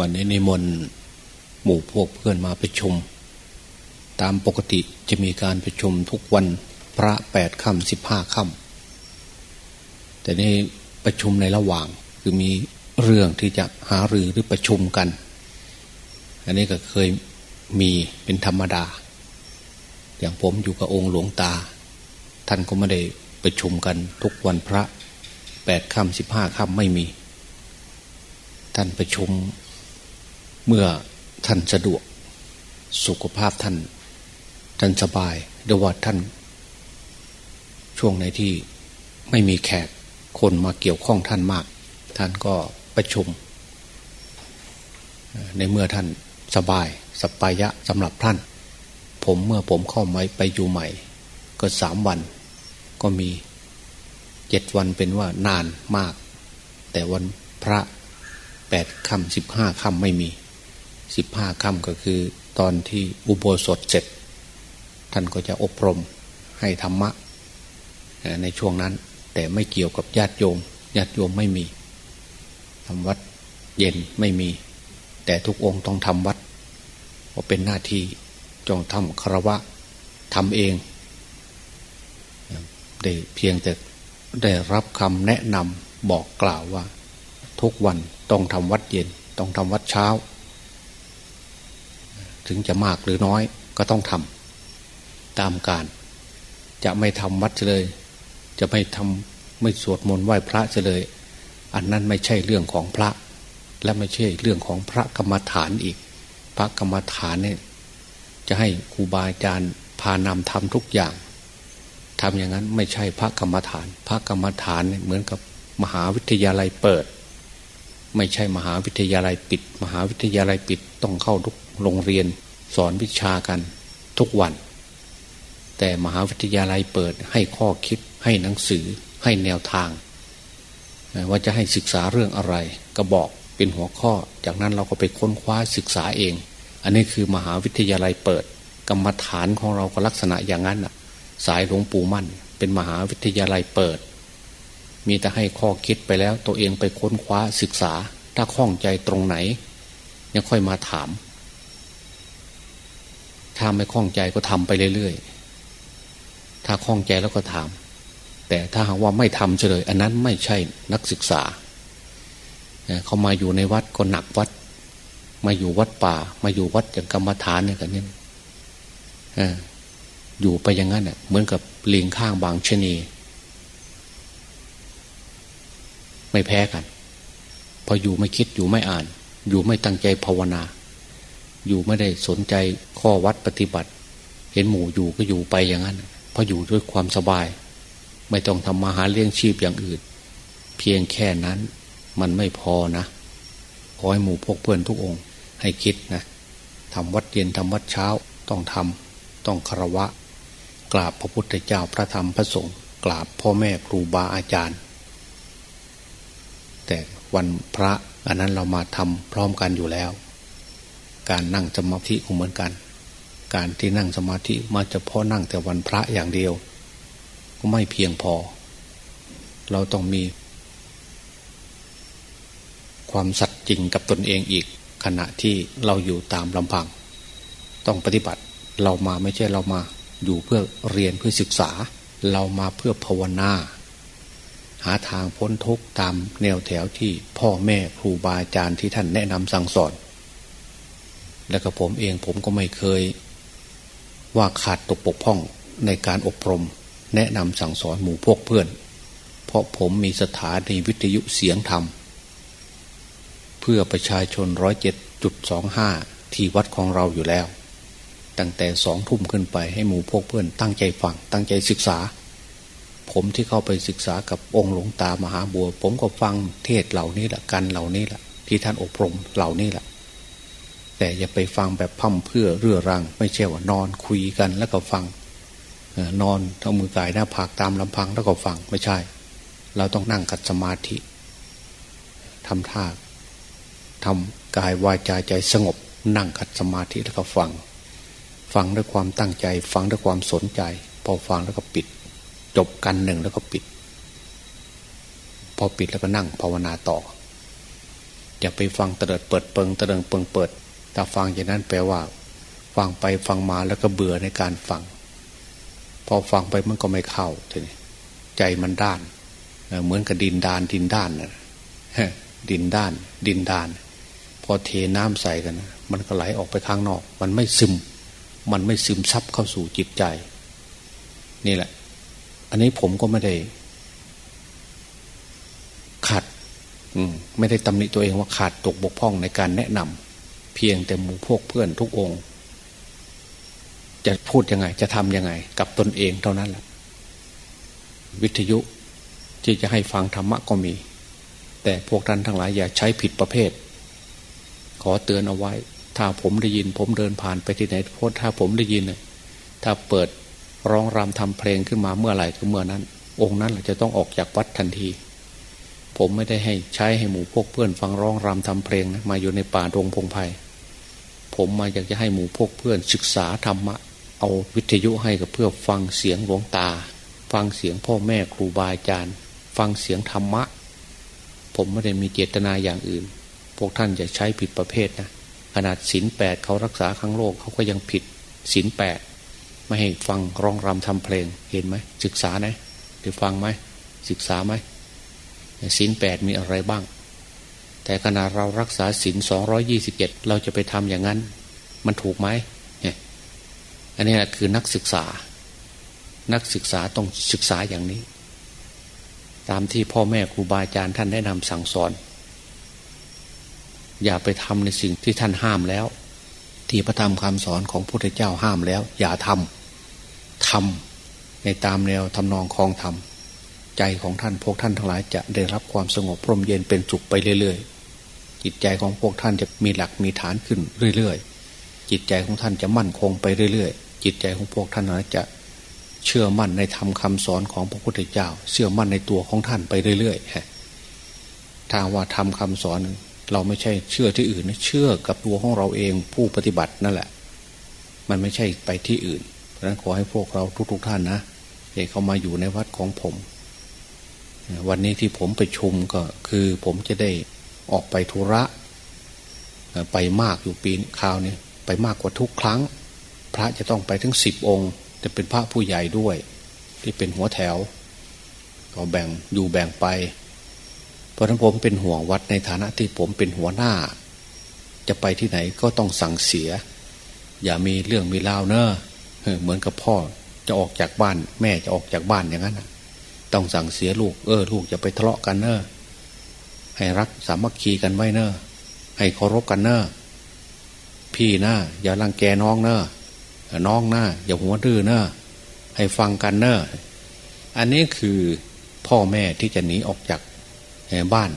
วันนี้นิมนต์หมู่พวกเพื่อนมาประชุม ตามปกติจะมีการประชุมทุกวันพระแปดค่ำสิบห้าค่ำแต่นี่ประชุมในระหว่างคือมีเรื่องที่จะหารือหรือประชุมกัน อันนี้ก็เคยมีเป็นธรรมดา อย่างผมอยู่กับองค์หลวงตา ท่านก็ไม่ได้ประชุมกันทุกวันพระแปดค่ำสิบห้าค่ำไม่มี ท่านประชุม เมื่อท่านสะดวก สุขภาพท่าน ท่านสบายเดี๋ยวว่าท่าน ช่วงไหนที่ไม่มีแขกคนมาเกี่ยวข้องท่านมาก ท่านก็ประชุม ในเมื่อท่านสบายสปายะสำหรับท่าน ผมเมื่อผมเข้ามาไปอยู่ใหม่ ก็สามวัน ก็มีเจ็ดวันเป็นว่านานมาก แต่วันพระแปดคำสิบห้าคำไม่มี สิบห้าค่ำก็คือ ตอนที่อุโบสถเสร็จ ท่านก็จะอบรมให้ธรรมะในช่วงนั้น แต่ไม่เกี่ยวกับญาติโยมญาติโยมไม่มีทำวัดเย็นไม่มี แต่ทุกองค์ต้องทำวัดเพราะเป็นหน้าที่จงทำคารวะทำเองได้เพียงแต่ได้รับคำแนะนำบอกกล่าวว่า ทุกวันต้องทำวัดเย็น ต้องทำวัดเช้า ถึงจะมากหรือน้อยก็ต้องทำตามการจะไม่ทำวัดเลย จะไม่ทำไม่สวดมนต์ไหว้พระเลย อันนั้นไม่ใช่เรื่องของพระ และไม่ใช่เรื่องของพระกรรมฐานอีก พระกรรมฐานเนี่ยจะให้ครูบาอาจารย์พานำทำทุกอย่างทำอย่างนั้นไม่ใช่พระกรรมฐาน พระกรรมฐานเนี่ยเหมือนกับมหาวิทยาลัยเปิด ไม่ใช่มหาวิทยาลัยปิด มหาวิทยาลัยปิดต้องเข้าทุกโรงเรียนสอนวิชากันทุกวัน แต่มหาวิทยาลัยเปิดให้ข้อคิดให้หนังสือให้แนวทาง ว่าจะให้ศึกษาเรื่องอะไร ก็บอกเป็นหัวข้อ จากนั้นเราก็ไปค้นคว้าศึกษาเอง อันนี้คือมหาวิทยาลัยเปิด กรรมฐานของเราก็ลักษณะอย่างนั้นสายหลวงปู่มั่น เป็นมหาวิทยาลัยเปิด มีแต่ให้ข้อคิดไปแล้ว ตัวเองไปค้นคว้าศึกษา ถ้าข้องใจตรงไหน ยังค่อยมาถาม ถ้าไม่คล่องใจก็ทำไปเรื่อยๆ ถ้าคล่องใจแล้วก็ทำแต่ถ้าหากว่าไม่ทำเฉลย อันนั้นไม่ใช่นักศึกษา เขามาอยู่ในวัดก็หนักวัด มาอยู่วัดป่า มาอยู่วัดอย่างกรรมฐานเนี่ยกันเนี่อยู่ไปอย่างนั้นเนี่ยเหมือนกับลิงข้างบางชนี ไม่แพ้กัน พออยู่ไม่คิดอยู่ไม่อ่าน อยู่ไม่ตั้งใจภาวนา อยู่ไม่ได้สนใจข้อวัดปฏิบัติ เห็นหมู่อยู่ก็อยู่ไปอย่างนั้นเพราะอยู่ด้วยความสบาย ไม่ต้องทำมาหาเลี้ยงชีพอย่างอื่น เพียงแค่นั้นมันไม่พอนะขอให้หมู่พกเพื่อนทุกองค์ ให้คิดนะทำวัดเย็นทำวัดเช้าต้องทำต้องคารวะ กราบพระพุทธเจ้าพระธรรมพระสงฆ์กราบพ่อแม่ครูบาอาจารย์ แต่วันพระอันนั้นเรามาทำพร้อมกันอยู่แล้ว การนั่งสมาธิก็เหมือนกัน การที่นั่งสมาธิมาจะพาะนั่งแต่วันพระอย่างเดียว ก็ไม่เพียงพอ เราต้องมี ความสัตย์จริงกับตนเองอีก ขณะที่เราอยู่ตามลำพัง ต้องปฏิบัติเรามาไม่ใช่เรามาอยู่เพื่อเรียนเพื่อศึกษา เรามาเพื่อภาวนา หาทางพ้นทุกข์ตามแนวแถวที่พ่อแม่ครูบาอาจารย์ที่ท่านแนะนำสั่งสอน และก็ผมเองผมก็ไม่เคย ว่าขาดตกปกพ่องในการอบรม แนะนำสั่งสอนหมู่พวกเพื่อน เพราะผมมีสถานีวิทยุเสียงธรรม เพื่อประชาชนร้อยเจ็ดจุดสองห้าที่วัดของเราอยู่แล้ว ตั้งแต่สองทุ่มขึ้นไปให้หมู่พวกเพื่อนตั้งใจฟังตั้งใจศึกษา ผมที่เข้าไปศึกษากับองค์หลวงตามหาบัว ผมก็ฟังเทศเหล่านี้แหละกันเหล่านี้แหละที่ท่านอบรมเหล่านี้แหละแต่อย่าไปฟังแบบพั่มเพื่อเรื่อรัง ไม่ใช่ว่านอนคุยกันแล้วก็ฟังนอนทั้งมือกายหน้าผากตามลำพังแล้วก็ฟังไม่ใช่ เราต้องนั่งกัดสมาธิทำท่าทำกายวาจาใจสงบ นั่งขัดสมาธิแล้วก็ฟัง ฟังด้วยความตั้งใจ ฟังด้วยความสนใจ พอฟังแล้วก็ปิด จบกันหนึ่งแล้วก็ปิด พอปิดแล้วก็นั่งภาวนาต่อ อย่าไปฟังเตลิดเปิดเปิงเตลิงเปิงเปิดถ้าฟังอย่างนั้นแปลว่า ฟังไปฟังมาแล้วก็เบื่อในการฟัง พอฟังไปมันก็ไม่เข้าทีนี้ใจมันด้าน เหมือนกับดินดานดินด้านนะดินด้าน ดินดาน พอเทน้ำใส่กันมันก็ไหลออกไปข้างนอก มันไม่ซึม มันไม่ซึมซับเข้าสู่จิตใจ นี่แหละ อันนี้ผมก็ไม่ได้ขัด อืม ไม่ได้ตำหนิตัวเองว่าขาดตกบกพร่องในการแนะนำเพียงแต่หมู่พวกเพื่อนทุกองค์ จะพูดยังไง จะทำยังไง กับตนเองเท่านั้นแหละวิทยุที่จะให้ฟังธรรมะก็มี แต่พวกท่านทั้งหลายอย่าใช้ผิดประเภท ขอเตือนเอาไว้ ถ้าผมได้ยิน ผมเดินผ่านไปที่ไหนโพสถ้าผมได้ยิน ถ้าเปิด ร้องรำทำเพลงขึ้นมาเมื่อไหร่ก็เมื่อนั้น องค์นั้นจะต้องออกจากวัดทันที ผมไม่ได้ให้ใช้ให้หมู่พวกเพื่อนฟังร้องรำทำเพลงนะมาอยู่ในป่าดงพงไพ่ผมมาอยากจะให้หมู่พวกเพื่อนศึกษาธรรมะเอาวิทยุให้กับเพื่อฟังเสียงหลวงตา ฟังเสียงพ่อแม่ครูบาอาจารย์ ฟังเสียงธรรมะ ผมไม่ได้มีเจตนาอย่างอื่น พวกท่านจะใช้ผิดประเภทนะขนาดศีลแปดเขารักษาครั้งโลกเขาก็ยังผิดศีลแปด ไม่ให้ฟังร้องรำทำเพลงเห็นไหมศึกษาไหมได้ฟังไหมศึกษาไหมศีลแปดมีอะไรบ้าง แต่ขณะเรารักษาศีลสองร้อยี่สิบเจ็ดเราจะไปทำอย่างนั้น มันถูกไหมเนี่ยอันนี้คือนักศึกษา นักศึกษาต้องศึกษาอย่างนี้ ตามที่พ่อแม่ครูบาอาจารย์ท่านแนะนำสั่งสอน อย่าไปทำในสิ่งที่ท่านห้ามแล้ว ที่พระธรรมคำสอนของพระพุทธเจ้าห้ามแล้ว อย่าทำทำในตามแนวทำนองคลองธรรมใจของท่านพวกท่านทั้งหลายจะได้รับความสงบพร่มเย็นเป็นสุขไปเรื่อยๆ จิตใจของพวกท่านจะมีหลักมีฐานขึ้นเรื่อยๆ จิตใจของท่านจะมั่นคงไปเรื่อยๆ จิตใจของพวกท่านนั้นจะเชื่อมั่นในธรรมคาสอนของพระพุทธเจ้า เชื่อมั่นในตัวของท่านไปเรื่อยๆฮะถ้าว่าทำคำสอน เราไม่ใช่เชื่อที่อื่นนะเชื่อกับตัวของเราเองผู้ปฏิบัตินั่นแหละ มันไม่ใช่ไปที่อื่น เพราะนั้นขอให้พวกเราทุกๆท่านนะเอกเข้ามาอยู่ในวัดของผม วันนี้ที่ผมไปชุมก็คือผมจะได้ออกไปธุระ ไปมากอยู่ปีคราวนี้ไปมากกว่าทุกครั้ง พระจะต้องไปถึงสิบองค์จะเป็นพระผู้ใหญ่ด้วย ที่เป็นหัวแถว ก็แบ่งอยู่แบ่งไป เพราะนั้นผมเป็นห่วงวัดในฐานะที่ผมเป็นหัวหน้า จะไปที่ไหนก็ต้องสั่งเสีย อย่ามีเรื่องมีราวเนอะเหมือนกับพ่อจะออกจากบ้าน แม่จะออกจากบ้านอย่างนั้นต้องสั่งเสียลูกเออลูกจะไปทะเลาะกันเนอะให้รักสามัคคีกันไว้เนอะให้เคารพกันเนอะพี่นะ อย่ารังแกน้องเนอะน้องหน้าอย่าหัวดื้อเนอะให้ฟังกันเนอะอันนี้คือพ่อแม่ที่จะหนีออกจาก บ้าน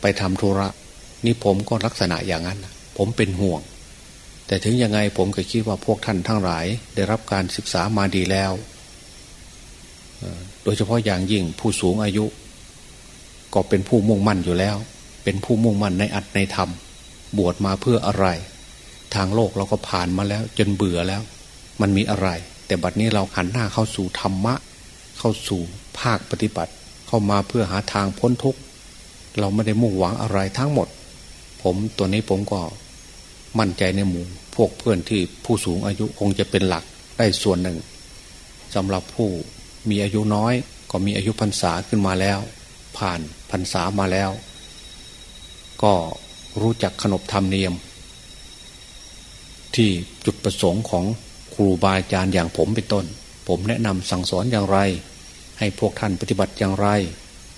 ไปทำธุระนี่ผมก็ลักษณะอย่างนั้น ผมเป็นห่วง แต่ถึงยังไงผมก็คิดว่าพวกท่านทั้งหลาย ได้รับการศึกษามาดีแล้ว โดยเฉพาะอย่างยิ่งผู้สูงอายุ ก็เป็นผู้มุ่งมั่นอยู่แล้ว เป็นผู้มุ่งมั่นในอัตในธรรม บวชมาเพื่ออะไร ทางโลกเราก็ผ่านมาแล้ว จนเบื่อแล้ว มันมีอะไร แต่บัดนี้เราหันหน้าเข้าสู่ธรรมะ เข้าสู่ภาคปฏิบัติ เข้ามาเพื่อหาทางพ้นทุกข์ เราไม่ได้มุ่งหวังอะไรทั้งหมด ผมตัวนี้ผมก็มั่นใจในหมู่ พวกเพื่อนที่ผู้สูงอายุคงจะเป็นหลักได้ส่วนหนึ่งสำหรับผู้มีอายุน้อย ก็มีอายุพรรษาขึ้นมาแล้ว ผ่านพรรษามาแล้ว ก็รู้จักขนบธรรมเนียม ที่จุดประสงค์ของครูบาอาจารย์อย่างผมเป็นต้น ผมแนะนำสั่งสอนอย่างไร ให้พวกท่านปฏิบัติอย่างไร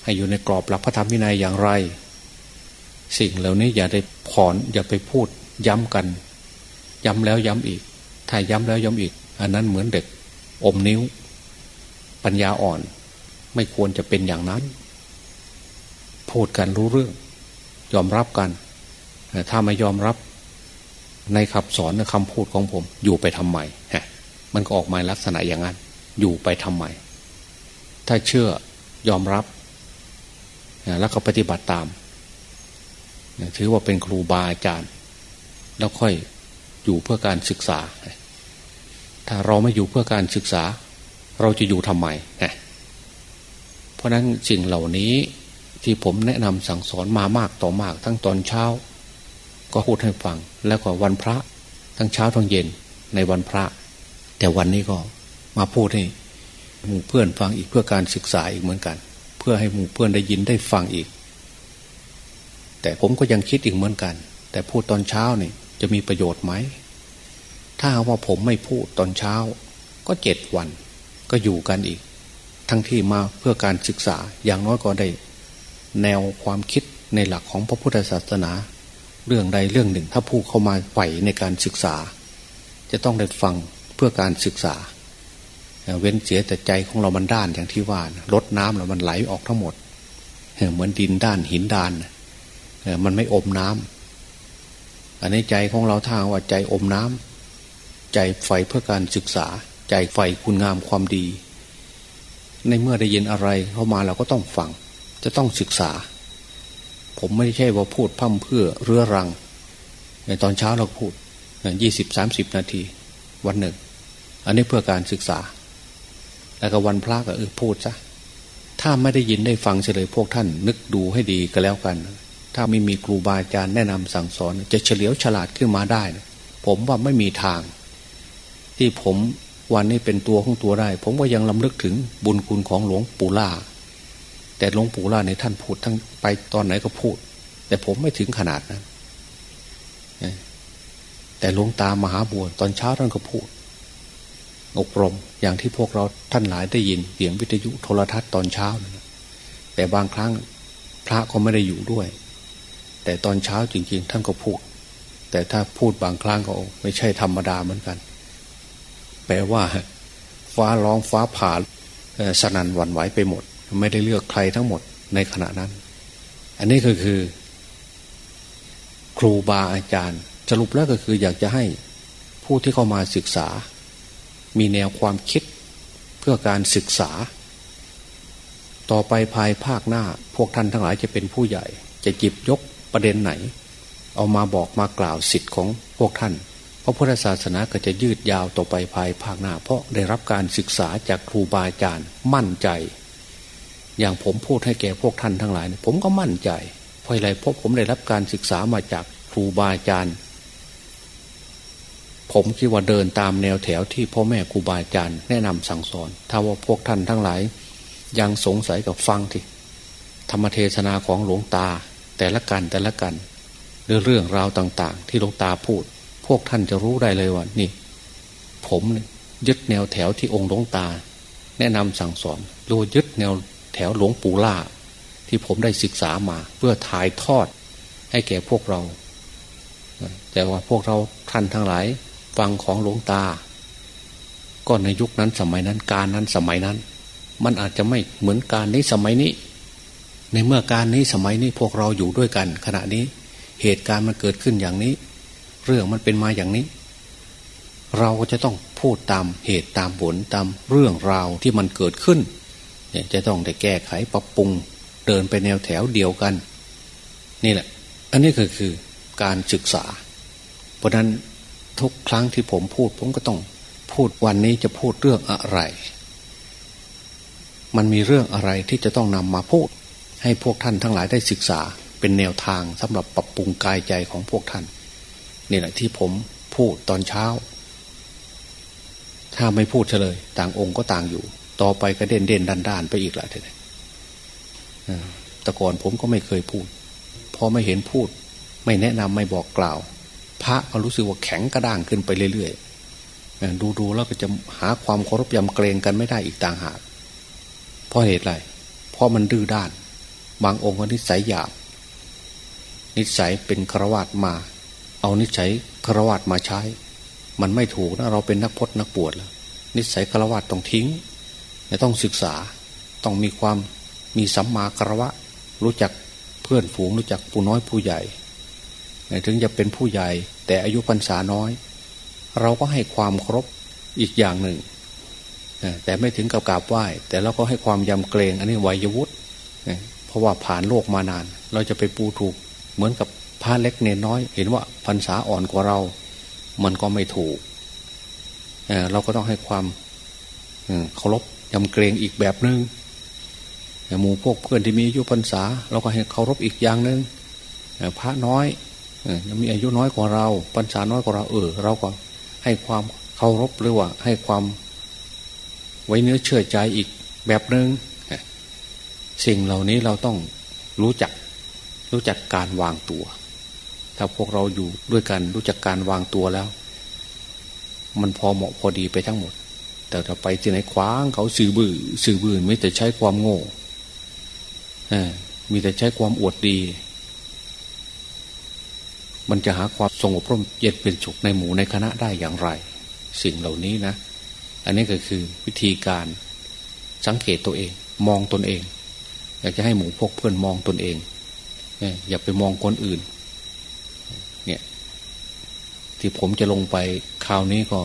ให้อยู่ในกรอบหลักพระธรรมวินัยอย่างไร สิ่งเหล่านี้อย่าได้ผ่อนอย่าไปพูดย้ำกัน ย้ำแล้วย้ำอีก ถ้าย้ำแล้วย้ำอีก อันนั้นเหมือนเด็กอมนิ้ว ปัญญาอ่อน ไม่ควรจะเป็นอย่างนั้น พูดกันรู้เรื่อง ยอมรับกัน ถ้าไม่ยอมรับในคำสอนในคำพูดของผม อยู่ไปทำไมฮะมันก็ออกมาลักษณะอย่างนั้น อยู่ไปทำไมถ้าเชื่อยอมรับ แล้วก็ปฏิบัติตาม ถือว่าเป็นครูบาอาจารย์ แล้วค่อยอยู่เพื่อการศึกษา ถ้าเราไม่อยู่เพื่อการศึกษา เราจะอยู่ทำไมเพราะนั้นสิ่งเหล่านี้ที่ผมแนะนำสั่งสอนมามากต่อมาก ทั้งตอนเช้า ก็พูดให้ฟัง แล้วก็วันพระ ทั้งเช้าทั้งเย็นในวันพระ แต่วันนี้ก็มาพูดให้หมู่เพื่อนฟังอีกเพื่อการศึกษาอีกเหมือนกัน พื่อให้หมู่เพื่อนได้ยินได้ฟังอีก แต่ผมก็ยังคิดอีกเหมือนกัน แต่พูดตอนเช้านี่จะมีประโยชน์ไหม ถ้าว่าผมไม่พูดตอนเช้า ก็เจ็ดวัน ก็อยู่กันอีก ทั้งที่มาเพื่อการศึกษาอย่างน้อยก็ได้ แนวความคิดในหลักของพระพุทธศาสนา เรื่องใดเรื่องหนึ่งถ้าผู้เข้ามาใฝ่ในการศึกษา จะต้องได้ฟังเพื่อการศึกษา เว้นเสียแต่ใจของเรามันด้านอย่างที่ว่าลดน้ำแล้วมันไหลออกทั้งหมดเหมือนดินด้านหินด้านมันไม่อมน้ำอันนี้ใจของเราถ้าว่าใจอมน้ำใจใฝ่เพื่อการศึกษา ใจใฝ่คุณงามความดี ในเมื่อได้ยินอะไรเข้ามาเราก็ต้องฟัง จะต้องศึกษา ผมไม่ใช่ว่าพูดพั่มเพื่อเรื้อรัง ในตอนเช้าเราพูดยี่สิบสามสิบนาทีวันหนึ่ง อันนี้เพื่อการศึกษา แล้วก็วันพระก็เออพูดซะถ้าไม่ได้ยินได้ฟังเฉลยพวกท่าน นึกดูให้ดีก็แล้วกัน ถ้าไม่มีครูบาอาจารย์แนะนำสั่งสอน จะเฉลียวฉลาดขึ้นมาได้ ผมว่าไม่มีทาง ที่ผมวันนี้เป็นตัวของตัวได้ ผมก็ยังลำลึกถึงบุญคุณของหลวงปู่ล่า แต่หลวงปู่ล่าในท่านพูดทั้งไปตอนไหนก็พูด แต่ผมไม่ถึงขนาดนั้นแต่หลวงตามหาบัวตอนเช้าท่านก็พูด อบรมอย่างที่พวกเราท่านหลายได้ยินเสียงวิทยุโทรทัศน์ตอนเช้า แต่บางครั้งพระก็ไม่ได้อยู่ด้วย แต่ตอนเช้าจริง ๆ ท่านก็พูด แต่ถ้าพูดบางครั้งก็ไม่ใช่ธรรมดาเหมือนกัน แปลว่า ฟ้าร้องฟ้าผ่าสนันหวั่นไหวไปหมด ไม่ได้เลือกใครทั้งหมดในขณะนั้น อันนี้ก็คือ ครูบาอาจารย์สรุปแล้วก็คืออยากจะให้ผู้ที่เข้ามาศึกษา มีแนวความคิดเพื่อการศึกษา ต่อไปภายภาคหน้า พวกท่านทั้งหลายจะเป็นผู้ใหญ่ จะจิบยกประเด็นไหน เอามาบอกมากล่าวสิทธิ์ของพวกท่าน เพราะพุทธศาสนาก็จะยืดยาวต่อไปภายภาคหน้า เพราะได้รับการศึกษาจากครูบาอาจารย์มั่นใจ อย่างผมพูดให้แก่พวกท่านทั้งหลาย ผมก็มั่นใจเพราะอะไรเพราะผมได้รับการศึกษามาจากครูบาอาจารย์ ผมคิดว่าเดินตามแนวแถวที่พ่อแม่ครูบาอาจารย์แนะนำสั่งสอน ถ้าว่าพวกท่านทั้งหลาย ยังสงสัยกับฟังที่ธรรมเทศนาของหลวงตา แต่ละกันแต่ละกันเรื่องเรื่องราวต่าง ๆ ที่หลวงตาพูด พวกท่านจะรู้ได้เลยว่านี่ ผมยึดแนวแถวที่องค์หลวงตา แนะนำสั่งสอนโดยยึดแนวแถวหลวงปู่ล่า ที่ผมได้ศึกษามาเพื่อถ่ายทอดให้แก่พวกเรา แต่ว่าพวกเราท่านทั้งหลาย ฟังของหลวงตา ก็ในยุคนั้นสมัยนั้นการนั้นสมัยนั้น มันอาจจะไม่เหมือนการนี้สมัยนี้ ในเมื่อการนี้สมัยนี้พวกเราอยู่ด้วยกัน ขณะนี้เหตุการณ์มันเกิดขึ้นอย่างนี้ เรื่องมันเป็นมาอย่างนี้ เราก็จะต้องพูดตามเหตุตามผลตามเรื่องราวที่มันเกิดขึ้นเนี่ยจะต้องได้แก้ไขปรับปรุงเดินไปแนวแถวเดียวกัน นี่แหละ อันนี้ก็คือการศึกษา เพราะนั้น ทุกครั้งที่ผมพูด ผมก็ต้องพูดวันนี้จะพูดเรื่องอะไร มันมีเรื่องอะไรที่จะต้องนำมาพูด ให้พวกท่านทั้งหลายได้ศึกษาเป็นแนวทางสำหรับปรับปรุงกายใจของพวกท่านนี่แหละที่ผมพูดตอนเช้า ถ้าไม่พูดเฉลย ต่างองค์ก็ต่างอยู่ ต่อไปก็เด่นเด่นด้านด้านไปอีกหละทีนี้แต่ก่อนผมก็ไม่เคยพูด พอไม่เห็นพูด ไม่แนะนำไม่บอกกล่าว พระก็รู้สึกว่าแข็งกระด้างขึ้นไปเรื่อยๆดูๆแล้วก็จะหาความเคารพยำเกรงกันไม่ได้อีกต่างหากเพราะเหตุไรเพราะมันดื้อด้าน บางองค์ก็นิสัยหยาบ นิสัยเป็นครวาตมา เอานิสัยครวาตมาใช้ มันไม่ถูกนะเราเป็นนักพจนักปวดแล้ว นิสัยครวาตต้องทิ้งต้องศึกษาต้องมีความมีสัมมาคารวะ รู้จักเพื่อนฝูงรู้จักผู้น้อยผู้ใหญ่ ถึงจะเป็นผู้ใหญ่ แต่อายุพรรษาน้อย เราก็ให้ความครบอีกอย่างหนึ่ง แต่ไม่ถึงกับกราบไหว้ แต่เราก็ให้ความยำเกรง อันนี้วัยวุฒิเพราะว่าผ่านโลกมานาน เราจะไปปูถูกเหมือนกับพระเล็กเนน้อย เห็นว่าพรรษาอ่อนกว่าเรา มันก็ไม่ถูกเเราก็ต้องให้ความเคารพยำเกรงอีกแบบหนึงหมู่พวกเพื่อนที่มีอายุพรรษา เราก็ให้เคารพอีกอย่างหนึ่งพระน้อย ยังมีอายุน้อยกว่าเราพรรษาน้อยกว่าเราเออเราก็ให้ความเคารพหรือว่าให้ความไว้เนื้อเชื่อใจอีกแบบหนึง่งสิ่งเหล่านี้เราต้องรู้จักรู้จักการวางตัว ถ้าพวกเราอยู่ด้วยกันรู้จักการวางตัวแล้ว มันพอเหมาะพอดีไปทั้งหมด แต่ถ้าไปที่ไหนคว้างเขาสื่อบือ้อสื่อบื้อไม่แต่ใช้ความโง่มีแต่ใช้ความอวดดี มันจะหาความสงบร่มเย็นเป็นสุขในหมู่ในคณะได้อย่างไร สิ่งเหล่านี้นะ อันนี้ก็คือวิธีการสังเกตตัวเอง มองตนเอง อยากจะให้หมู่พวกเพื่อนมองตนเองอย่าไปมองคนอื่น เนี่ย ที่ผมจะลงไปคราวนี้ก็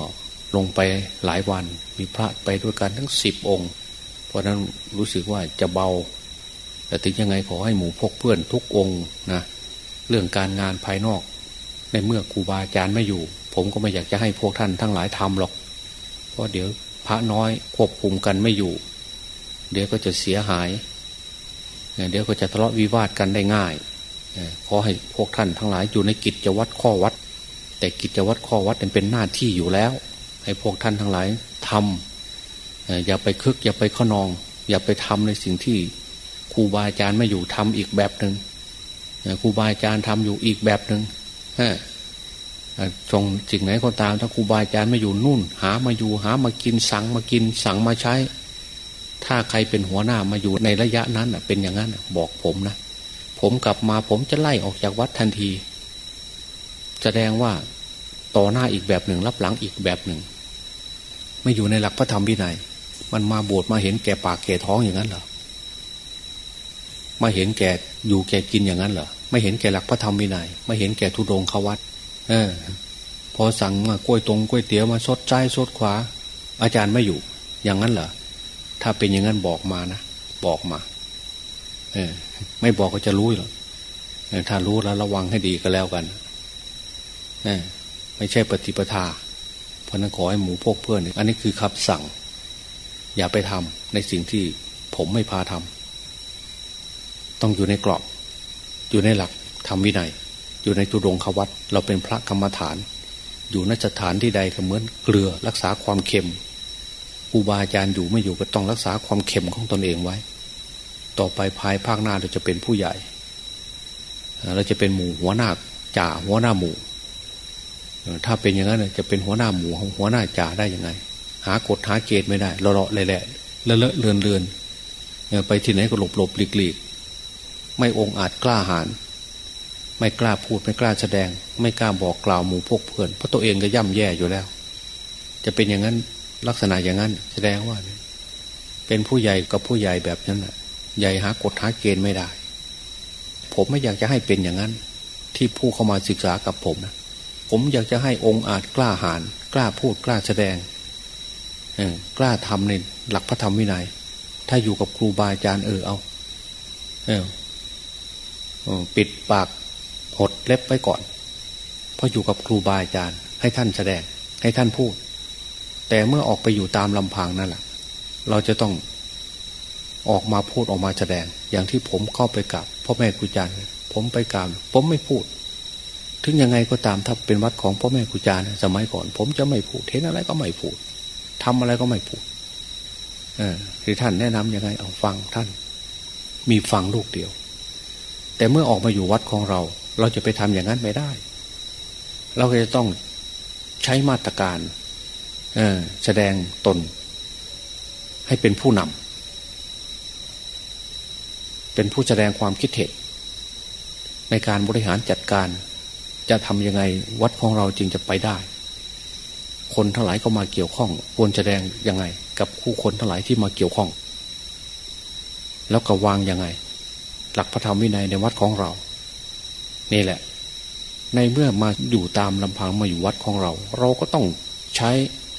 ลงไปหลายวัน มีพระไปด้วยกันทั้งสิบองค์ เพราะนั้นรู้สึกว่าจะเบา แต่ถึงยังไงขอให้หมู่พกเพื่อนทุกองนะ เรื่องการงานภายนอก ในเมื่อครูบาอาจารย์ไม่อยู่ ผมก็ไม่อยากจะให้พวกท่านทั้งหลายทำหรอก เพราะเดี๋ยวพระน้อยควบคุมกันไม่อยู่ เดี๋ยวก็จะเสียหาย เดี๋ยวก็จะทะเลาะวิวาทกันได้ง่ายขอให้พวกท่านทั้งหลายอยู่ในกิจวัตรข้อวัด แต่กิจวัตรข้อวัดเป็นหน้าที่อยู่แล้ว ให้พวกท่านทั้งหลายทำอย่าไปคึกอย่าไปขนอง อย่าไปทำในสิ่งที่ครูบาอาจารย์ไม่อยู่ทำอีกแบบหนึ่งครูบาอาจารย์ทำอยู่อีกแบบหนึ่ง ตรงสิ่งไหนก็ตามถ้าครูบาอาจารย์ไม่อยู่นู่น หามาอยู่หามากินสั่งมากินสั่งมาใช้ ถ้าใครเป็นหัวหน้ามาอยู่ในระยะนั้นเป็นอย่างนั้นบอกผมนะผมกลับมาผมจะไล่ออกจากวัดทันที แสดงว่าต่อหน้าอีกแบบหนึ่งรับหลังอีกแบบหนึ่ง ไม่อยู่ในหลักพระธรรมวินัย มันมาบวชมาเห็นแก่ปากแก่ท้องอย่างนั้นเหรอมาเห็นแก่อยู่แก่กินอย่างนั้นเหรอ ไม่เห็นแก่หลักพระธรรมวินัยไม่เห็นแก่ทุดงขวัตเออ พอสั่งมากล้วยตรงกล้วยเตี๋ยวมาสดใจสดขวา อาจารย์ไม่อยู่ อย่างนั้นเหรอถ้าเป็นอย่างนั้นบอกมานะบอกมา เออ ไม่บอกก็จะรู้หรอกถ้ารู้แล้วระวังให้ดีก็แล้วกันเออไม่ใช่ปฏิปทาเพราะนั้นขอให้หมูพวกเพื่อนอันนี้คือคำสั่ง อย่าไปทำในสิ่งที่ผมไม่พาทำต้องอยู่ในกรอบ อยู่ในหลักทำวินัย อยู่ในตุดงควัตเราเป็นพระกรรมฐาน อยู่นสถานที่ใดก็เหมือนเกลือรักษาความเค็มครูบาอาจารย์อยู่ไม่อยู่ก็ต้องรักษาความเข็มของตนเองไว้ ต่อไปภายภาคหน้าเราจะเป็นผู้ใหญ่ เราจะเป็นหมู่หัวหน้าจ่าหัวหน้าหมู่ ถ้าเป็นอย่างนั้นจะเป็นหัวหน้าหมู่หัวหน้าจ่าได้ยังไง หากฎหาเกณฑ์ไม่ได้เลาะเลยแหละเลอะเลอะเลือนเลือนไปที่ไหนก็หลบหลบหลีกหลีก ไม่องอาจกล้าหาญไม่กล้าพูดไม่กล้าแสดง ไม่กล้าบอกกล่าวหมู่พวกเพื่อนเพราะตัวเองก็ย่ำแย่อยู่แล้ว จะเป็นอย่างนั้นลักษณะอย่างนั้นแสดงว่า เป็นผู้ใหญ่กับผู้ใหญ่แบบนั้นใหญ่หากฎหาเกณฑ์ไม่ได้ ผมไม่อยากจะให้เป็นอย่างนั้น ที่ผู้เข้ามาศึกษากับผมนะผมอยากจะให้องค์อาจกล้าหาญกล้าพูดกล้าแสดงกล้าทำในหลักพระธรรมวินัย ถ้าอยู่กับครูบาอาจารย์เออเอาเออ ปิดปากหดเล็บไว้ก่อน เพราะอยู่กับครูบาอาจารย์ ให้ท่านแสดง ให้ท่านพูด แต่เมื่อออกไปอยู่ตามลำพังนั่นแหละเราจะต้องออกมาพูดออกมาแสดง อย่างที่ผมเข้าไปกับพ่อแม่ครูอาจารย์ผมไปกราบผมไม่พูด ถึงยังไงก็ตามถ้าเป็นวัดของพ่อแม่ครูอาจารย์สมัยก่อน ผมจะไม่พูดเห็นอะไรก็ไม่พูดทำอะไรก็ไม่พูด เออที่ท่านแนะนํำยังไงเอาฟังท่าน มีฟังลูกเดียว แต่เมื่อออกมาอยู่วัดของเรา เราจะไปทำอย่างนั้นไม่ได้ เราก็จะต้องใช้มาตรการแสดงตน ให้เป็นผู้นำเป็นผู้แสดงความคิดเห็นในการบริหารจัดการ จะทำยังไงวัดของเราจึงจะไปได้ คนทั้งหลายก็มาเกี่ยวข้อง ควรแสดงยังไง กับคู่คนทั้งหลายที่มาเกี่ยวข้อง แล้วก็วางยังไง หลักพระธรรมวินัยในวัดของเรา นี่แหละ ในเมื่อมาอยู่ตามลำพังมาอยู่วัดของเรา เราก็ต้องใช้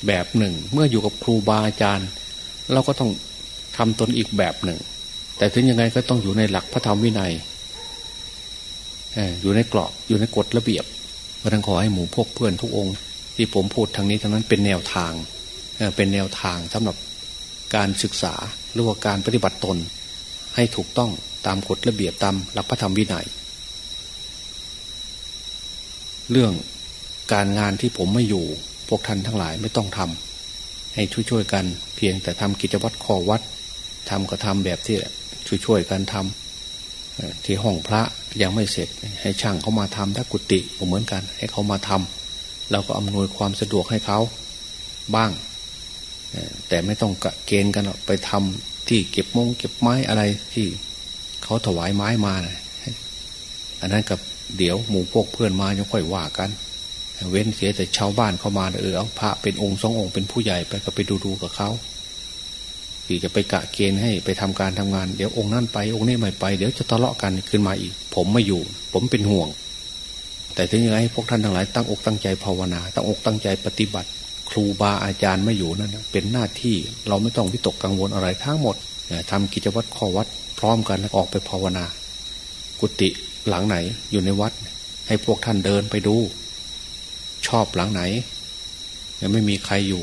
แบบหนึ่ง เมื่ออยู่กับครูบาอาจารย์ เราก็ต้องทำตนอีกแบบหนึ่ง แต่ถึงยังไงก็ต้องอยู่ในหลักพระธรรมวินัยอยู่ในกรอบอยู่ในกฎระเบียบเพราะนั้นขอให้หมู่พวกเพื่อนทุกองค์ ที่ผมพูดทางนี้ทั้งนั้นเป็นแนวทางเป็นแนวทางสำหรับการศึกษาหรือว่าการปฏิบัติตนให้ถูกต้อง ตามกฎระเบียบตามหลักพระธรรมวินัย เรื่องการงานที่ผมไม่อยู่ พวกท่านทั้งหลายไม่ต้องทำให้ช่วยๆกันเพียงแต่ทำกิจวัตรข้อวัดทำก็ทำแบบที่ช่วยๆกันทำที่ห้องพระยังไม่เสร็จ ให้ช่างเขามาทำถ้ากุฏิผมเหมือนกัน ให้เขามาทำเราก็อำนวยความสะดวกให้เขาบ้าง แต่ไม่ต้องกะเกณฑ์กันไปทำที่เก็บมงเก็บไม้อะไรที่ เขาถวายไม้มานะอันนั้นกับเดี๋ยวหมู่พวกเพื่อนมาจะค่อยว่ากัน เว้นเสียแต่ชาวบ้านเข้ามาเออเอาพระเป็นองค์สององค์เป็นผู้ใหญ่ไปก็ไปดูดูกับเขาที่จะไปกะเกณฑ์ให้ไปทำการทำงาน เดี๋ยวองค์นั้นไปองค์นี้ไม่ไปเดี๋ยวจะทะเลาะกันขึ้นมาอีก ผมไม่อยู่ ผมเป็นห่วง แต่ถึงยังไงพวกท่านทั้งหลายตั้งอกตั้งใจภาวนา ตั้งอกตั้งใจปฏิบัติ ครูบาอาจารย์ไม่อยู่นั่นเป็นหน้าที่เราไม่ต้องวิตกกังวลอะไรทั้งหมด ทำกิจวัตรข้อวัด พร้อมกันแล้วออกไปภาวนา กุฏิหลังไหนอยู่ในวัด ให้พวกท่านเดินไปดู ชอบหลังไหนยังไม่มีใครอยู่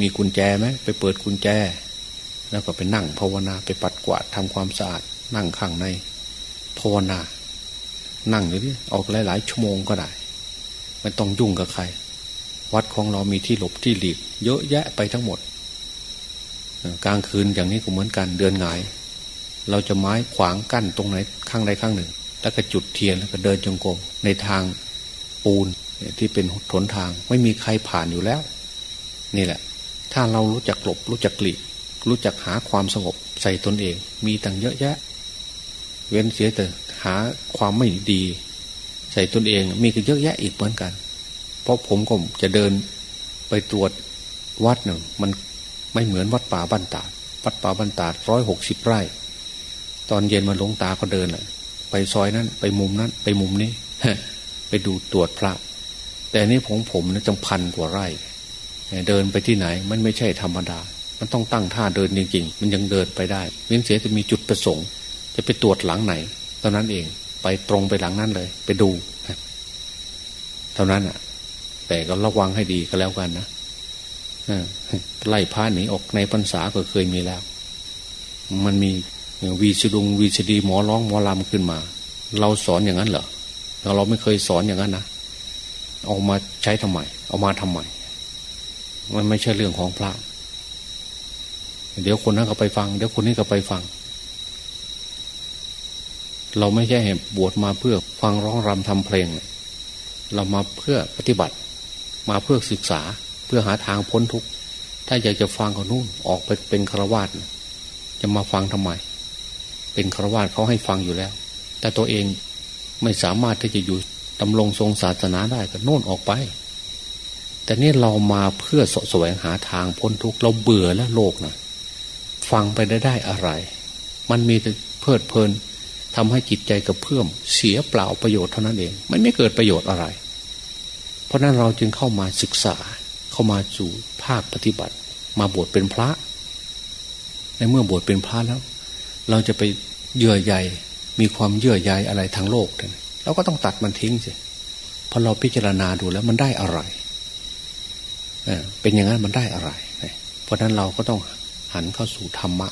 มีกุญแจไหมไปเปิดกุญแจ แล้วก็ไปนั่งภาวนาไปปัดกวาดทำความสะอาด นั่งข้างในภาวนา นั่งอยู่ที่ออกหลาย ๆ ชั่วโมงก็ได้ไม่ต้องยุ่งกับใคร วัดของเรามีที่หลบที่หลีก เยอะแยะไปทั้งหมด กลางคืนอย่างนี้ก็เหมือนกันเดือนหงาย เราจะไม้ขวางกั้นตรงไหนข้างใดข้างหนึ่ง แล้วก็จุดเทียนแล้วก็เดินจงกรมในทางปูนที่เป็นถนทาง ไม่มีใครผ่านอยู่แล้ว นี่แหละ ถ้าเรารู้จักหลบรู้จักหลีกรู้จักหาความสงบใส่ตนเอง มีตังเยอะแยะ เว้นเสียแต่หาความไม่ดี ใส่ตนเองมีกันเยอะแยะอีกเหมือนกัน เพราะผมก็จะเดินไปตรวจวัดหนึ่งมัน ไม่เหมือนวัดป่าบ้านตาดวัดป่าบ้านตาดร้อยหกสิบไร่ ตอนเย็นมาหลวงตาก็เดินเลยไปซอยนั้น ไปมุมนั้น ไปมุมนี้ไปดูตรวจพระ แต่นี่ผมผมนะจังพันกว่าไร่ เดินไปที่ไหนมันไม่ใช่ธรรมดา มันต้องตั้งท่าเดินจริงๆ มันยังเดินไปได้เว้นเสียจะมีจุดประสงค์ จะไปตรวจหลังไหนตอนนั้นเองไปตรงไปหลังนั้นเลย ไปดู เท่านั้นอะ แต่ก็ระวังให้ดีก็แล้วกันนะ ไล่พาหนีออกในพรรษาก็เคยมีแล้ว มันมีวีสดุงวีสดีหมอร้องหมอลำขึ้นมา เราสอนอย่างนั้นเหรอเราไม่เคยสอนอย่างนั้นนะเอามาใช้ทำไมเอามาทำไมมันไม่ใช่เรื่องของพระ เดี๋ยวคนนั้นก็ไปฟัง เดี๋ยวคนนี้ก็ไปฟัง เราไม่ใช่เห็บวชมาเพื่อฟังร้องรำทำเพลง เรามาเพื่อปฏิบัติ มาเพื่อศึกษา พื่อหาทางพ้นทุกข์ถ้าอยากจะฟังคนนู้นออกไปเป็นฆราวาสจะมาฟังทำไม เป็นครวาสเขาให้ฟังอยู่แล้ว แต่ตัวเองไม่สามารถที่จะอยู่ดำรงทรงศาสนาได้ก็โน่นออกไป แต่นี่เรามาเพื่อสแสวงหาทางพ้นทุกข์เราเบื่อแล้วโลกนะฟังไปได้ได้อะไร มันมีแต่เพลิดเพลินทำให้จิตใจกระเพื่อมเสียเปล่าประโยชน์เท่านั้นเอง มันไม่เกิดประโยชน์อะไร เพราะนั้นเราจึงเข้ามาศึกษา เข้ามาสู่ภาคปฏิบัติ มาบวชเป็นพระ ในเมื่อบวชเป็นพระแล้ว เราจะไปเยื่อใยมีความเยื่อใยอะไรทางโลกเนี่ยเราก็ต้องตัดมันทิ้งสิพอเราพิจารณาดูแล้วมันได้อะไรเเป็นอย่างนั้นมันได้อะไร เพราะนั้นเราก็ต้องหันเข้าสู่ธรรมะ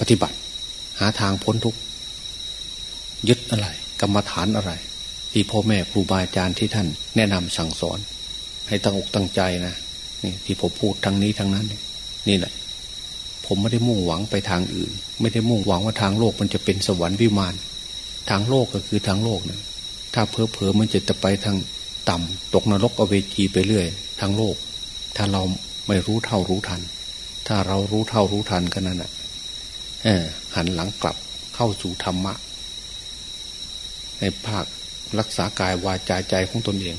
ปฏิบัติ หาทางพ้นทุกข์ยึดอะไร กรรมฐานอะไร ที่พ่อแม่ครูบาอาจารย์ที่ท่านแนะนำสั่งสอน ให้ตั้งอกตั้งใจนะนี่ที่ผมพูดทางนี้ทางนั้น นี่แหละผมไม่ได้มุ่งหวังไปทางอื่น ไม่ได้มุ่งหวังว่าทางโลกมันจะเป็นสวรรค์วิมานทางโลกก็คือทางโลกนะถ้าเพอเพอมันจะจะไปทางต่ำตกนรกอเวจีไปเรื่อย ทางโลก ถ้าเราไม่รู้เท่ารู้ทัน ถ้าเรารู้เท่ารู้ทันกันนั่นแหะหันหลังกลับเข้าสู่ธรรมะ ในภาครักษากายวาจาใจของตนเอง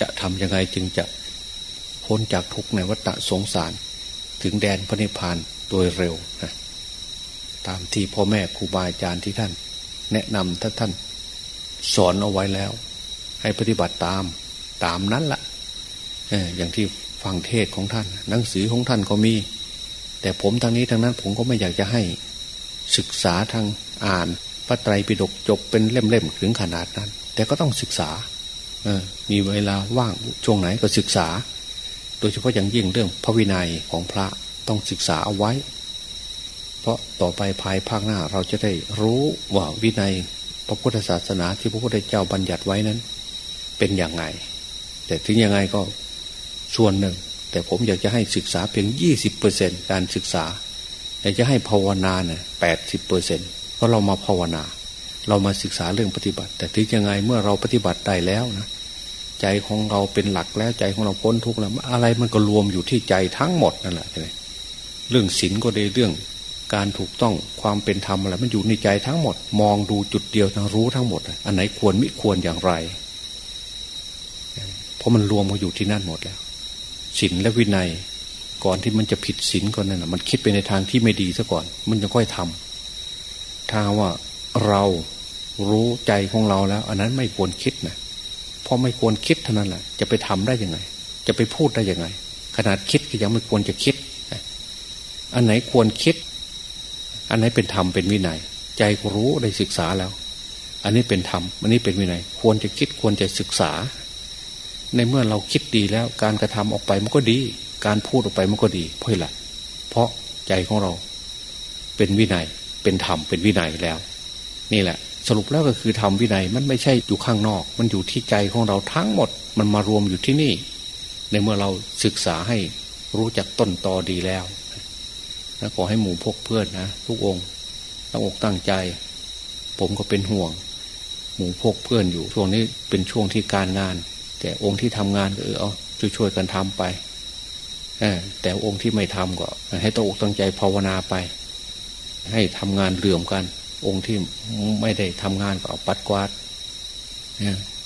จะทำยังไงจึงจะพ้นจากทุกข์ในวัฏสงสาร ถึงแดนพระนิพพานโดยเร็วนะตามที่พ่อแม่ครูบาอาจารย์ที่ท่าน แนะนำถ้าท่าน สอนเอาไว้แล้ว ให้ปฏิบัติตามตามนั้นละ่ะอย่างที่ฟังเทศของท่าน หนังสือของท่านก็มี แต่ผมทางนี้ทางนั้นผมก็ไม่อยากจะให้ศึกษาทางอ่านพระไตรปิฎกจบเป็นเล่มๆถึงขนาดนั้น แต่ก็ต้องศึกษา มีเวลาว่างช่วงไหนก็ศึกษา โดยเฉพาะอย่างยิ่งเรื่องพระวินัยของพระต้องศึกษาเอาไว้ เพราะต่อไปภายภาคหน้าเราจะได้รู้ว่าวินัยพระพุทธศาสนาที่พระพุทธเจ้าบัญญัติไว้นั้น เป็นอย่างไง แต่ถึงยังไงก็ส่วนหนึ่ง แต่ผมอยากจะให้ศึกษาเพียงยี่สิบเปอร์เซ็นการศึกษา อยากจะให้ภาวนาเนี่ยแปดสิบเปอร์เซ็นเพราะเรามาภาวนา เรามาศึกษาเรื่องปฏิบัติ แต่ถึงยังไงเมื่อเราปฏิบัติได้แล้วนะ ใจของเราเป็นหลักแล้วใจของเราพ้นทุกข์แล้วอะไรมันก็รวมอยู่ที่ใจทั้งหมดนั่นแหละเรื่องศีลก็ได้เรื่องการถูกต้องความเป็นธรรมอะไรมันอยู่ในใจทั้งหมด มองดูจุดเดียวทั้งรู้ทั้งหมด อันไหนควรไม่ควรอย่างไร เพราะมันรวมมาอยู่ที่นั่นหมดแล้วศีลและวินัย ก่อนที่มันจะผิดศีลก่อนนั่นนะมันคิดไปในทางที่ไม่ดีซะก่อน มันจะค่อยทำถ้าว่าเรารู้ใจของเราแล้ว อันนั้นไม่ควรคิดนะ เพราะไม่ควรคิดเท่านั้นแหละจะไปทำได้ยังไง จะไปพูดได้ยังไง ขนาดคิดก็ยังไม่ควรจะคิด อันไหนควรคิด อันไหนเป็นธรรมเป็นวินัย ใจรู้ได้ศึกษาแล้ว อันนี้เป็นธรรมอันนี้เป็นวินัย ควรจะคิดควรจะศึกษา ในเมื่อเราคิดดีแล้ว การกระทำออกไปมันก็ดี การพูดออกไปมันก็ดี เพราะอะไรเพราะใจของเรา เป็นวินัย เป็นธรรมเป็นวินัยแล้ว นี่แหละ สรุปแล้วก็คือธรรมวินัยมันไม่ใช่อยู่ข้างนอก มันอยู่ที่ใจของเราทั้งหมด มันมารวมอยู่ที่นี่ ในเมื่อเราศึกษาให้รู้จักต้นตอดีแล้วนะขอให้หมู่พกเพื่อนนะทุกองค์ตั้งอกตั้งใจ ผมก็เป็นห่วง หมู่พกเพื่อนอยู่ช่วงนี้เป็นช่วงที่การงาน แต่องค์ที่ทำงานก็เออเอาช่วยๆกันทำไปแต่องค์ที่ไม่ทำก็ ให้ตั้งอกตั้งใจภาวนาไป ให้ทำงานเหลื่อมกัน องค์ที่ไม่ได้ทำงานก็เอาปัดกวาด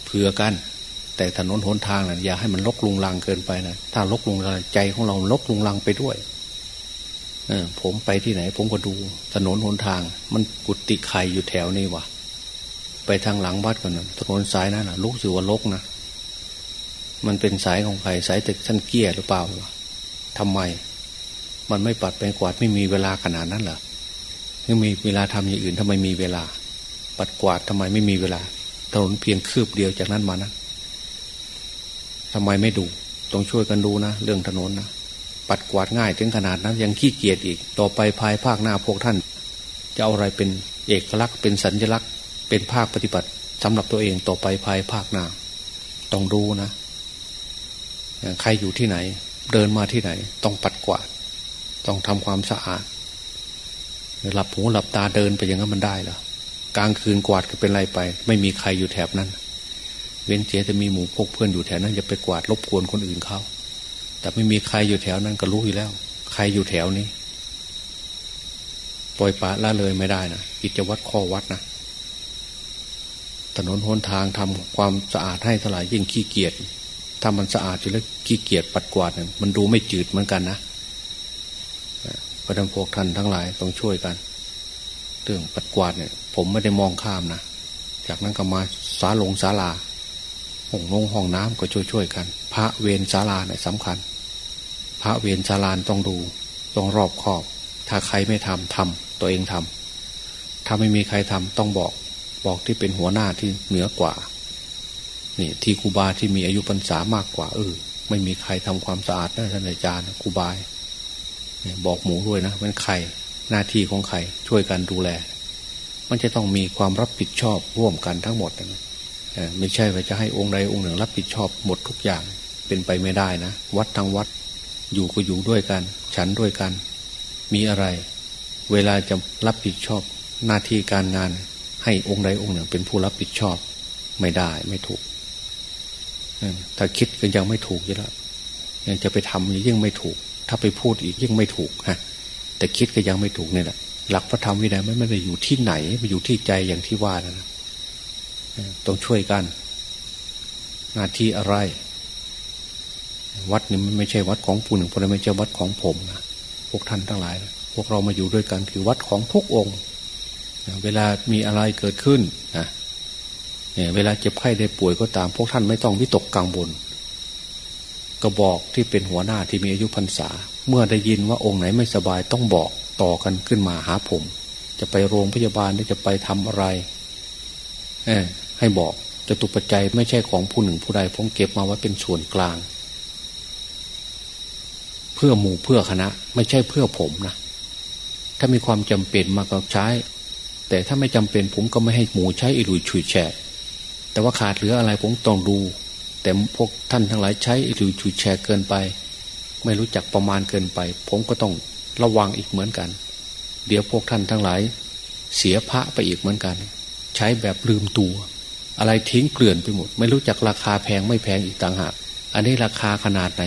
เผื่อกัน แต่ถนนหนทางนะอย่าให้มันลกลุงลังเกินไปนะถ้าลกลุงลังใจของเราลกลุงลังไปด้วยผมไปที่ไหน ผมก็ดูถนนหนทาง มันกุฏิไข่อยู่แถวนี้วะไปทางหลังวัดก่อนนะถนนสายนั้นนะลุกสือว่าลกนะมันเป็นสายของใครสายตึกท่านเกี้ยหรือเปล่าวะทำไม มันไม่ปัดไปกวาดไม่มีเวลาขนาดนั้นเหรอ ยังมีเวลาทำอย่างอื่นทำไมมีเวลา ปัดกวาดทำไมไม่มีเวลาถนนเพียงคืบเดียวจากนั้นมานะทำไมไม่ดูต้องช่วยกันดูนะเรื่องถนนนะปัดกวาดง่ายถึงขนาดนั้นยังขี้เกียจอีก ต่อไปภายภาคหน้าพวกท่าน จะเอาอะไรเป็นเอกลักษณ์เป็นสัญลักษณ์ เป็นภาคปฏิบัติสำหรับตัวเองต่อไปภายภาคหน้าต้องดูนะใครอยู่ที่ไหน เดินมาที่ไหน ต้องปัดกวาด ต้องทำความสะอาด หลับหูหลับตาเดินไปอย่างนั้นมันได้เหรอกลางคืนกวาดก็เป็นไรไป ไม่มีใครอยู่แถบนั้น เว้นเสียจะมีหมู่พกเพื่อนอยู่แถวนั้นจะไปกวาดรบกวนคนอื่นเขาแต่ไม่มีใครอยู่แถวนั้นก็รู้อยู่แล้ว ใครอยู่แถวนี้ ปล่อยปละละเลยไม่ได้นะกิจวัตรข้อวัดนะถนนหนทางทำความสะอาดให้เท่าไหร่ยิ่งขี้เกียจถ้ามันสะอาดอยู่แล้วขี้เกียจปัดกวาดเนี่ยมันดูไม่จืดเหมือนกันนะ พระธรรมพวกท่านทั้งหลายต้องช่วยกัน เรื่องปัดกวาดเนี่ย ผมไม่ได้มองข้ามนะ จากนั้นก็มาสาลงศาลาห้องนงห้องน้ำก็ช่วยๆกัน พระเวรศาลาเนี่ยสำคัญ พระเวียนชาลานต้องดูต้องรอบคอบ ถ้าใครไม่ทำทำตัวเองทำถ้าไม่มีใครทำต้องบอกบอกที่เป็นหัวหน้าที่เหนือกว่า นี่ที่ครูบาที่มีอายุพรรษามากกว่าเออไม่มีใครทำความสะอาดนะท่านอาจารย์ครูบา บอกหมูด้วยนะมันใครหน้าที่ของใครช่วยกันดูแล มันจะต้องมีความรับผิดชอบร่วมกันทั้งหมดนะไม่ใช่ว่าจะให้องค์ใดองค์หนึ่ง รับผิดชอบหมดทุกอย่างเป็นไปไม่ได้นะ วัดทั้งวัดอยู่ก็อยู่ด้วยกัน ฉันด้วยกัน มีอะไร เวลาจะรับผิดชอบหน้าที่การงาน ให้องค์ใดองค์หนึ่ง เป็นผู้รับผิดชอบ ไม่ได้ไม่ถูกถ้าคิดก็ยังไม่ถูกอยู่แล้วยังจะไปทำยิ่งไม่ถูก ถ้าไปพูดอีกยิ่งไม่ถูกฮะแต่คิดก็ยังไม่ถูกเนี่ยแหละหลักพระธรรมวินัยไม่ได้อยู่ที่ไหนมันอยู่ที่ใจอย่างที่ว่านะต้องช่วยกัน หน้าที่อะไร วัดนี่มันไม่ใช่วัดของผู้หนึ่งพลไม่ใช่วัดของผมนะพวกท่านทั้งหลายพวกเรามาอยู่ด้วยกันคือวัดของทุกองค์เวลามีอะไรเกิดขึ้นนะเวลาเจ็บไข้ได้ป่วยก็ตาม พวกท่านไม่ต้องวิตกกังวล ก็บอกที่เป็นหัวหน้าที่มีอายุพรรษา เมื่อได้ยินว่าองค์ไหนไม่สบายต้องบอกต่อกันขึ้นมาหาผม จะไปโรงพยาบาลหรือจะไปทำอะไรเอให้บอกจะตุปัจจัยไม่ใช่ของผู้หนึ่งผู้ใดผมเก็บมาไว้เป็นส่วนกลาง เพื่อหมู่เพื่อคณะ ไม่ใช่เพื่อผมนะถ้ามีความจำเป็นมาก็ใช้ แต่ถ้าไม่จำเป็นผมก็ไม่ให้หมูใช้อิรุยฉุยแฉะแต่ว่าขาดเหลืออะไรผมต้องดู แต่พวกท่านทั้งหลายใช้อิรุยฉุยแฉะเกินไป ไม่รู้จักประมาณเกินไป ผมก็ต้องระวังอีกเหมือนกัน เดี๋ยวพวกท่านทั้งหลาย เสียพระไปอีกเหมือนกัน ใช้แบบลืมตัว อะไรทิ้งเกลื่อนไปหมด ไม่รู้จักราคาแพงไม่แพงอีกต่างหากอันนี้ราคาขนาดไหน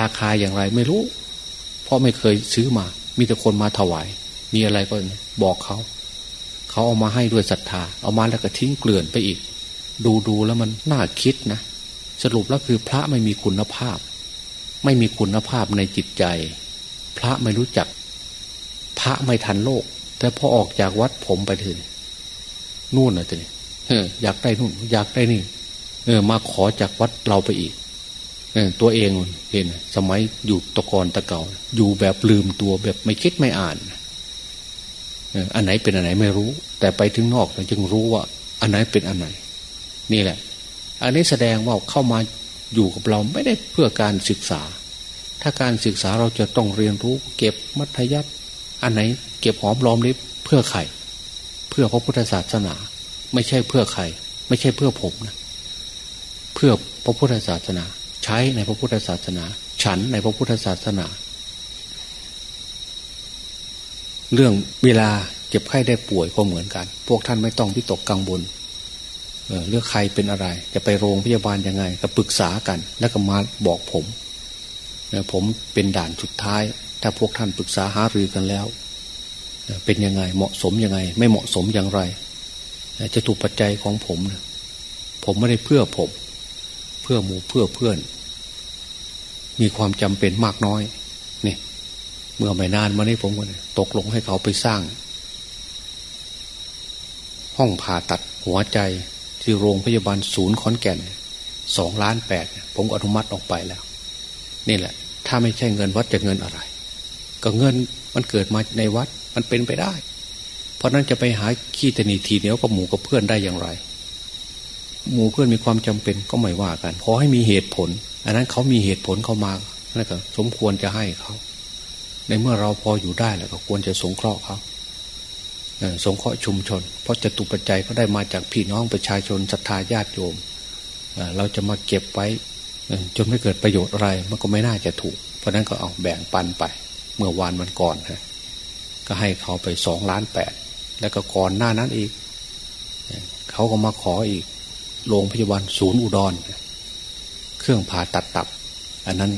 ราคาอย่างไรไม่รู้ เพราะไม่เคยซื้อมา มีแต่คนมาถวาย มีอะไรก็บอกเขา เขาเอามาให้ด้วยศรัทธา เอามาแล้วก็ทิ้งเกลื่อนไปอีก ดูดูแล้วมันน่าคิดนะ สรุปแล้วคือพระไม่มีคุณภาพ ไม่มีคุณภาพในจิตใจ พระไม่รู้จัก พระไม่ทันโลก แต่พอออกจากวัดผมไปถึงนู่นนะทีนี้อยากได้นู่น อยากได้นี่ เออ มาขอจากวัดเราไปอีกตัวเองเห็น สมัยอยู่ตะกอนตะเก่าอยู่แบบลืมตัวแบบไม่คิดไม่อ่านอันไหนเป็นอันไหนไม่รู้ แต่ไปถึงนอกจึงรู้ว่า อันไหนเป็นอันไหน นี่แหละ อันนี้แสดงว่าเข้ามาอยู่กับเราไม่ได้เพื่อการศึกษา ถ้าการศึกษาเราจะต้องเรียนรู้เก็บมัธยัติอันไหนเก็บหอมรอมริบเพื่อใครเพื่อพระพุทธศาสนา ไม่ใช่เพื่อใคร ไม่ใช่เพื่อผมนะเพื่อพระพุทธศาสนา ใช้ในพระพุทธศาสนา ฉันในพระพุทธศาสนา เรื่องเวลาเจ็บไข้ได้ป่วยก็เหมือนกัน พวกท่านไม่ต้องวิตกกังวล เรื่องใครเป็นอะไร จะไปโรงพยาบาลยังไง ก็ปรึกษากัน แล้วก็มาบอกผมผมเป็นด่านสุดท้าย ถ้าพวกท่านปรึกษาหารือกันแล้ว เป็นยังไงเหมาะสมยังไง ไม่เหมาะสมอย่างไร จะถูกปัจจัยของผมผมไม่ได้เพื่อผม เพื่อหมู่เพื่อเพื่อน มีความจำเป็นมากน้อยนี่เมื่อไม่นานมานี้ผมก็ตกลงให้เขาไปสร้าง ห้องผ่าตัดหัวใจ ที่โรงพยาบาลศูนย์ขอนแก่นสองล้านแปดผมอนุมัติออกไปแล้ว นี่แหละ ถ้าไม่ใช่เงินวัดจะเงินอะไร ก็เงินมันเกิดมาในวัดมันเป็นไปได้ เพราะนั้นจะไปหาขี้ตนีทีเหนียวกับหมูกับเพื่อนได้อย่างไร หมูเพื่อนมีความจำเป็นก็ไม่ว่ากันขอให้มีเหตุผล อันนั้นเขามีเหตุผลเขามานั่นก็สมควรจะให้เขา ในเมื่อเราพออยู่ได้แล้วก็ควรจะสงเคราะห์เขา สงเคราะห์ชุมชน เพราะจตุปัจจัยก็ได้มาจากพี่น้องประชาชนศรัทธาญาติโยม เราจะมาเก็บไว้จนไม่เกิดประโยชน์อะไรมันก็ไม่น่าจะถูก เพราะนั้นก็เอาแบ่งปันไป เมื่อวานมันก่อนฮะก็ให้เขาไปสองล้านแปดแล้วก็ก่อนหน้านั้นอีก เขาก็มาขออีกโรงพยาบาลศูนย์อุดร เครื่องผ่าตัดตับ อันนั้น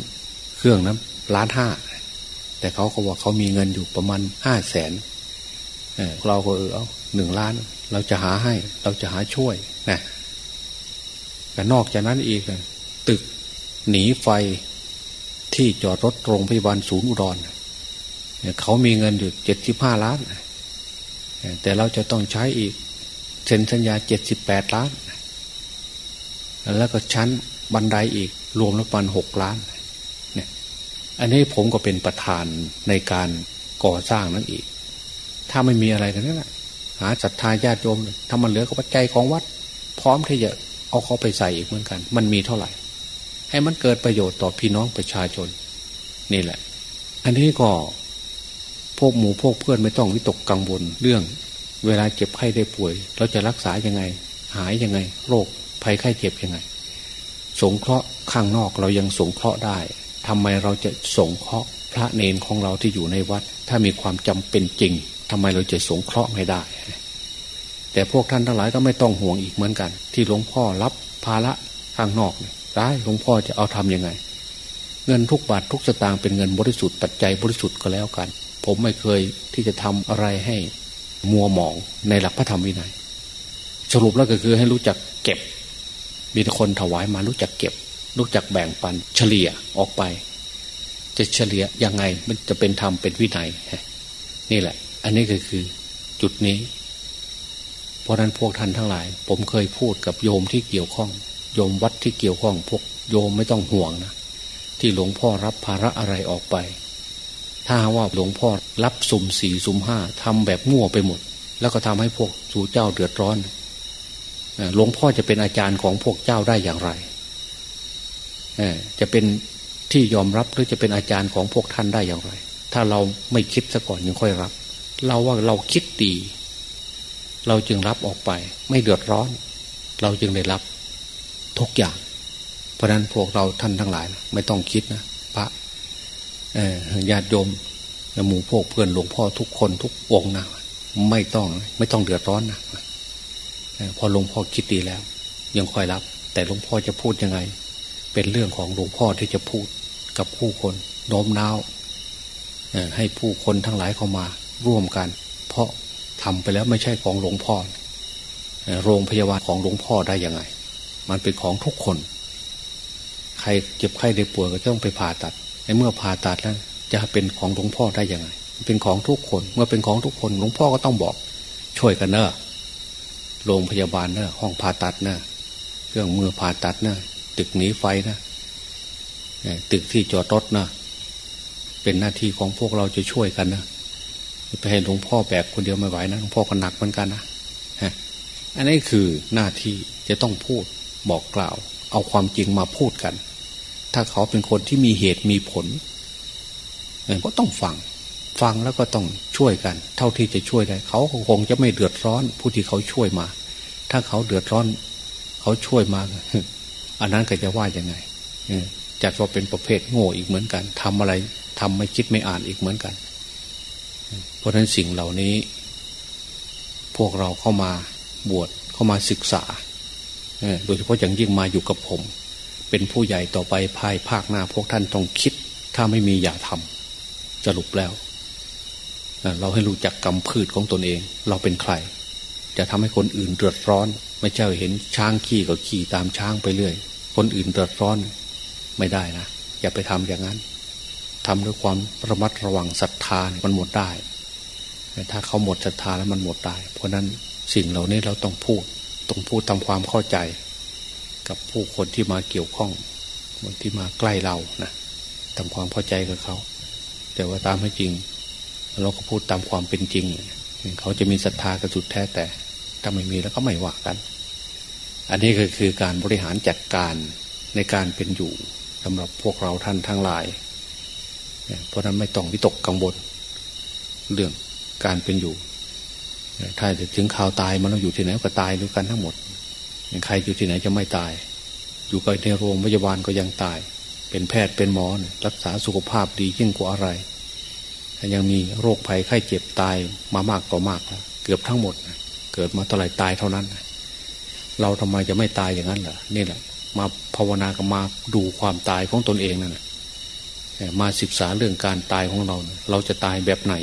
เครื่องนั้นล้านห้าแต่เขาก็ว่าเขามีเงินอยู่ประมาณห้าแสน เราก็เออเอาหนึ่งล้าน เราจะหาให้ เราจะหาช่วยนะแต่นอกจากนั้นอีกตึกหนีไฟที่จอดรถโรงพยาบาลศูนย์อุดรเขามีเงินอยู่เจ็ดสิบห้าล้าน แต่เราจะต้องใช้อีกเซ็นสัญญาเจ็ดสิบแปดล้าน แล้วก็ชั้นบันไดอีกรวมแล้วประมาณหกล้านเนี่ยอันนี้ผมก็เป็นประธานในการก่อสร้างนั้นอีก ถ้าไม่มีอะไรกันนั่นแหละหาศรัทธาญาติโยมถ้ามันเหลือก็ปัจจัยของวัด พร้อมที่จะเอาเขาไปใส่อีกเหมือนกัน มันมีเท่าไหร่ ให้มันเกิดประโยชน์ต่อพี่น้องประชาชน นี่แหละ อันนี้ก็พวกหมู่พวกเพื่อนไม่ต้องวิตกกังวลเรื่อง เวลาเจ็บไข้ได้ป่วย เราจะรักษายังไง หายยังไง โรคภัยไข้เจ็บยังไง สงเคราะห์ข้างนอกเรายังสงเคราะห์ได้ทำไมเราจะสงเคราะห์พระเนนของเราที่อยู่ในวัด ถ้ามีความจำเป็นจริง ทำไมเราจะสงเคราะห์ไม่ได้ แต่พวกท่านทั้งหลายก็ไม่ต้องห่วงอีกเหมือนกัน ที่หลวงพ่อรับภาระข้างนอกได้หลวงพ่อจะเอาทํำยังไง เงินทุกบาททุกสตางค์เป็นเงินบริสุทธิ์ปัจจัยบริสุทธิ์ก็แล้วกัน ผมไม่เคยที่จะทำอะไรให้มัวหมองในหลักพระธรรมวินัย สรุปแล้วก็คือให้รู้จักเก็บ มีคนถวายมารู้จักเก็บ รู้จักแบ่งปัน เฉลี่ยออกไป จะเฉลี่ยยังไงมันจะเป็นธรรมเป็นวินัยนี่แหละ อันนี้ก็คือจุดนี้ เพราะนั้นพวกท่านทั้งหลาย ผมเคยพูดกับโยมที่เกี่ยวข้อง โยมวัดที่เกี่ยวข้อง พวกโยมไม่ต้องห่วงนะที่หลวงพ่อรับภาระอะไรออกไป ถ้าว่าหลวงพ่อรับสุ่มสี่สุ่มห้าทำแบบง่วไปหมด แล้วก็ทำให้พวกสู่เจ้าเดือดร้อนหลวงพ่อจะเป็นอาจารย์ของพวกเจ้าได้อย่างไรจะเป็นที่ยอมรับหรือจะเป็นอาจารย์ของพวกท่านได้อย่างไร ถ้าเราไม่คิดซะก่อนยังค่อยรับ เราว่าเราคิดดี เราจึงรับออกไป ไม่เดือดร้อน เราจึงได้รับทุกอย่าง เพราะนั้นพวกเราท่านทั้งหลายนะไม่ต้องคิดนะพระญาติโยมหมู่พวกเพื่อนหลวงพ่อทุกคนทุกองนะไม่ต้องไม่ต้องเดือดร้อนนะพอหลวงพ่อคิดดีแล้ว ยังคอยรับ แต่หลวงพ่อจะพูดยังไง เป็นเรื่องของหลวงพ่อที่จะพูดกับผู้คนโน้มน้าวให้ผู้คนทั้งหลายเข้ามา ร่วมกัน เพราะทำไปแล้วไม่ใช่ของหลวงพ่อ โรงพยาบาลของหลวงพ่อได้ยังไง มันเป็นของทุกคน ใครเจ็บไข้ได้ป่วยก็ต้องไปผ่าตัด ในเมื่อผ่าตัดแล้วจะเป็นของหลวงพ่อได้ยังไง เป็นของทุกคน เมื่อเป็นของทุกคนหลวงพ่อก็ต้องบอก ช่วยกันเนอะโรงพยาบาลเนอะห้องผ่าตัดเนอะเครื่องมือผ่าตัดเนอะตึกหนีไฟนะตึกที่จอดรถนะเป็นหน้าที่ของพวกเราจะช่วยกันนะ ไปให้หลวงพ่อแบกคนเดียวไม่ไหวนะหลวงพ่อก็หนักเหมือนกันนะอันนี้คือหน้าที่จะต้องพูดบอกกล่าว เอาความจริงมาพูดกัน ถ้าเขาเป็นคนที่มีเหตุมีผลก็ต้องฟัง ฟังแล้วก็ต้องช่วยกัน เท่าที่จะช่วยได้ เขาคงจะไม่เดือดร้อน ผู้ที่เขาช่วยมา ถ้าเขาเดือดร้อน เขาช่วยมาอันนั้นก็จะว่ายังไงจัดว่าเป็นประเภทโง่อีกเหมือนกันทำอะไรทำไม่คิดไม่อ่านอีกเหมือนกัน เพราะฉะนั้นสิ่งเหล่านี้ พวกเราเข้ามาบวชเข้ามาศึกษา โดยเฉพาะอย่างยิ่งมาอยู่กับผม เป็นผู้ใหญ่ต่อไปภายภาคหน้าพวกท่านต้องคิด ถ้าไม่มีอย่าทำจะหลุปแล้ว เราให้รู้จักกรรมพืชของตนเอง เราเป็นใคร จะทำให้คนอื่นเดือดร้อน ไม่ใช่เห็นช้างขี่ก็ขี่ตามช้างไปเรื่อย คนอื่นเดือดร้อนไม่ได้นะอย่าไปทำอย่างนั้น ทำด้วยความระมัดระวังศรัทธามันหมดได้ ถ้าเขาหมดศรัทธาแล้วมันหมดได้ เพราะนั้นสิ่งเหล่านี้เราต้องพูดต้องพูดทำความเข้าใจ กับผู้คนที่มาเกี่ยวข้องคนที่มาใกล้เรานะทำความเข้าใจกับเขา แต่ว่าตามให้จริง เราก็พูดตามความเป็นจริง เขาจะมีศรัทธากันสุดแท้แต่ถ้าไม่มีแล้วก็ไม่ว่ากัน อันนี้ก็คือการบริหารจัดการในการเป็นอยู่สำหรับพวกเราท่านทั้งหลาย เพราะนั้นไม่ต้องวิตกกังวลเรื่องการเป็นอยู่ ถ้าจะถึงข่าวตายมันเราอยู่ที่ไหนก็ตายด้วยกันทั้งหมด ใครอยู่ที่ไหนจะไม่ตาย อยู่กับในโรงพยาบาลก็ยังตาย เป็นแพทย์เป็นหมอรักษาสุขภาพดียิ่งกว่าอะไรยังมีโรคภัยไข้เจ็บตายมามากต่อมากเกือบทั้งหมด เกิดมาเท่าไรตายเท่านั้น เราทำไมจะไม่ตายอย่างนั้นล่ะนี่แหละ มาภาวนากับมาดูความตายของตนเองนั่นแหละ มาศึกษาเรื่องการตายของเรา เราจะตายแบบไหน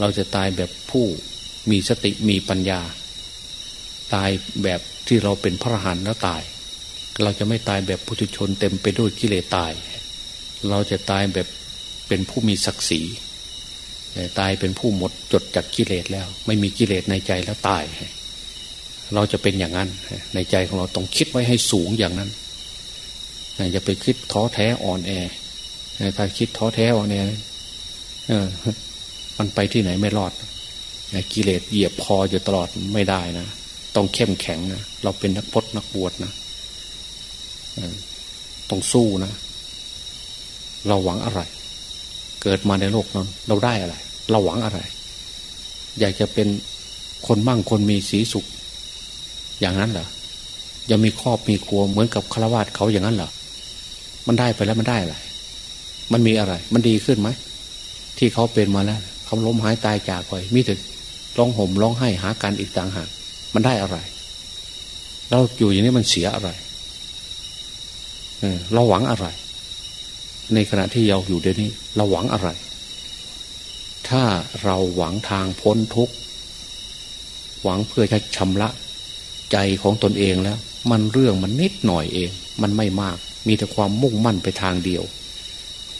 เราจะตายแบบผู้มีสติมีปัญญา ตายแบบที่เราเป็นพระรหันต์แล้วตาย เราจะไม่ตายแบบพุทุชนเต็มไปด้วยกิเลสตาย เราจะตายแบบเป็นผู้มีศักดิ์ศรีตายเป็นผู้หมดจดจากกิเลสแล้ว ไม่มีกิเลสในใจแล้วตาย เราจะเป็นอย่างนั้น ในใจของเราต้องคิดไว้ให้สูงอย่างนั้นอย่าไปคิดท้อแท้อ่อนแอ ถ้าคิดท้อแท้อ่อนแอมันไปที่ไหนไม่รอดกิเลสเหยียบคออยู่ตลอดไม่ได้นะต้องเข้มแข็งนะเราเป็นนักพจนักบวชนะต้องสู้นะเราหวังอะไร เกิดมาในโลกนั้นเราได้อะไร เราหวังอะไร อยากจะเป็นคนมั่งคนมีสีสุข อย่างนั้นเหรอยังมีครอบมีครัวเหมือนกับฆราวาสเขาอย่างนั้นเหรอมันได้ไปแล้วมันได้อะไร มันมีอะไร มันดีขึ้นไหม ที่เขาเป็นมาแล้วเขาล้มหายตายจากไปมิถึงร้องห่มร้องไห้หาการอีกต่างหากมันได้อะไร เราอยู่อย่างนี้มันเสียอะไรเออเราหวังอะไร ในขณะที่เราอยู่เดี๋ยวนี้ เราหวังอะไร ถ้าเราหวังทางพ้นทุกข์หวังเพื่อจะชำระใจของตนเองแล้ว มันเรื่องมันนิดหน่อยเอง มันไม่มาก มีแต่ความมุ่งมั่นไปทางเดียว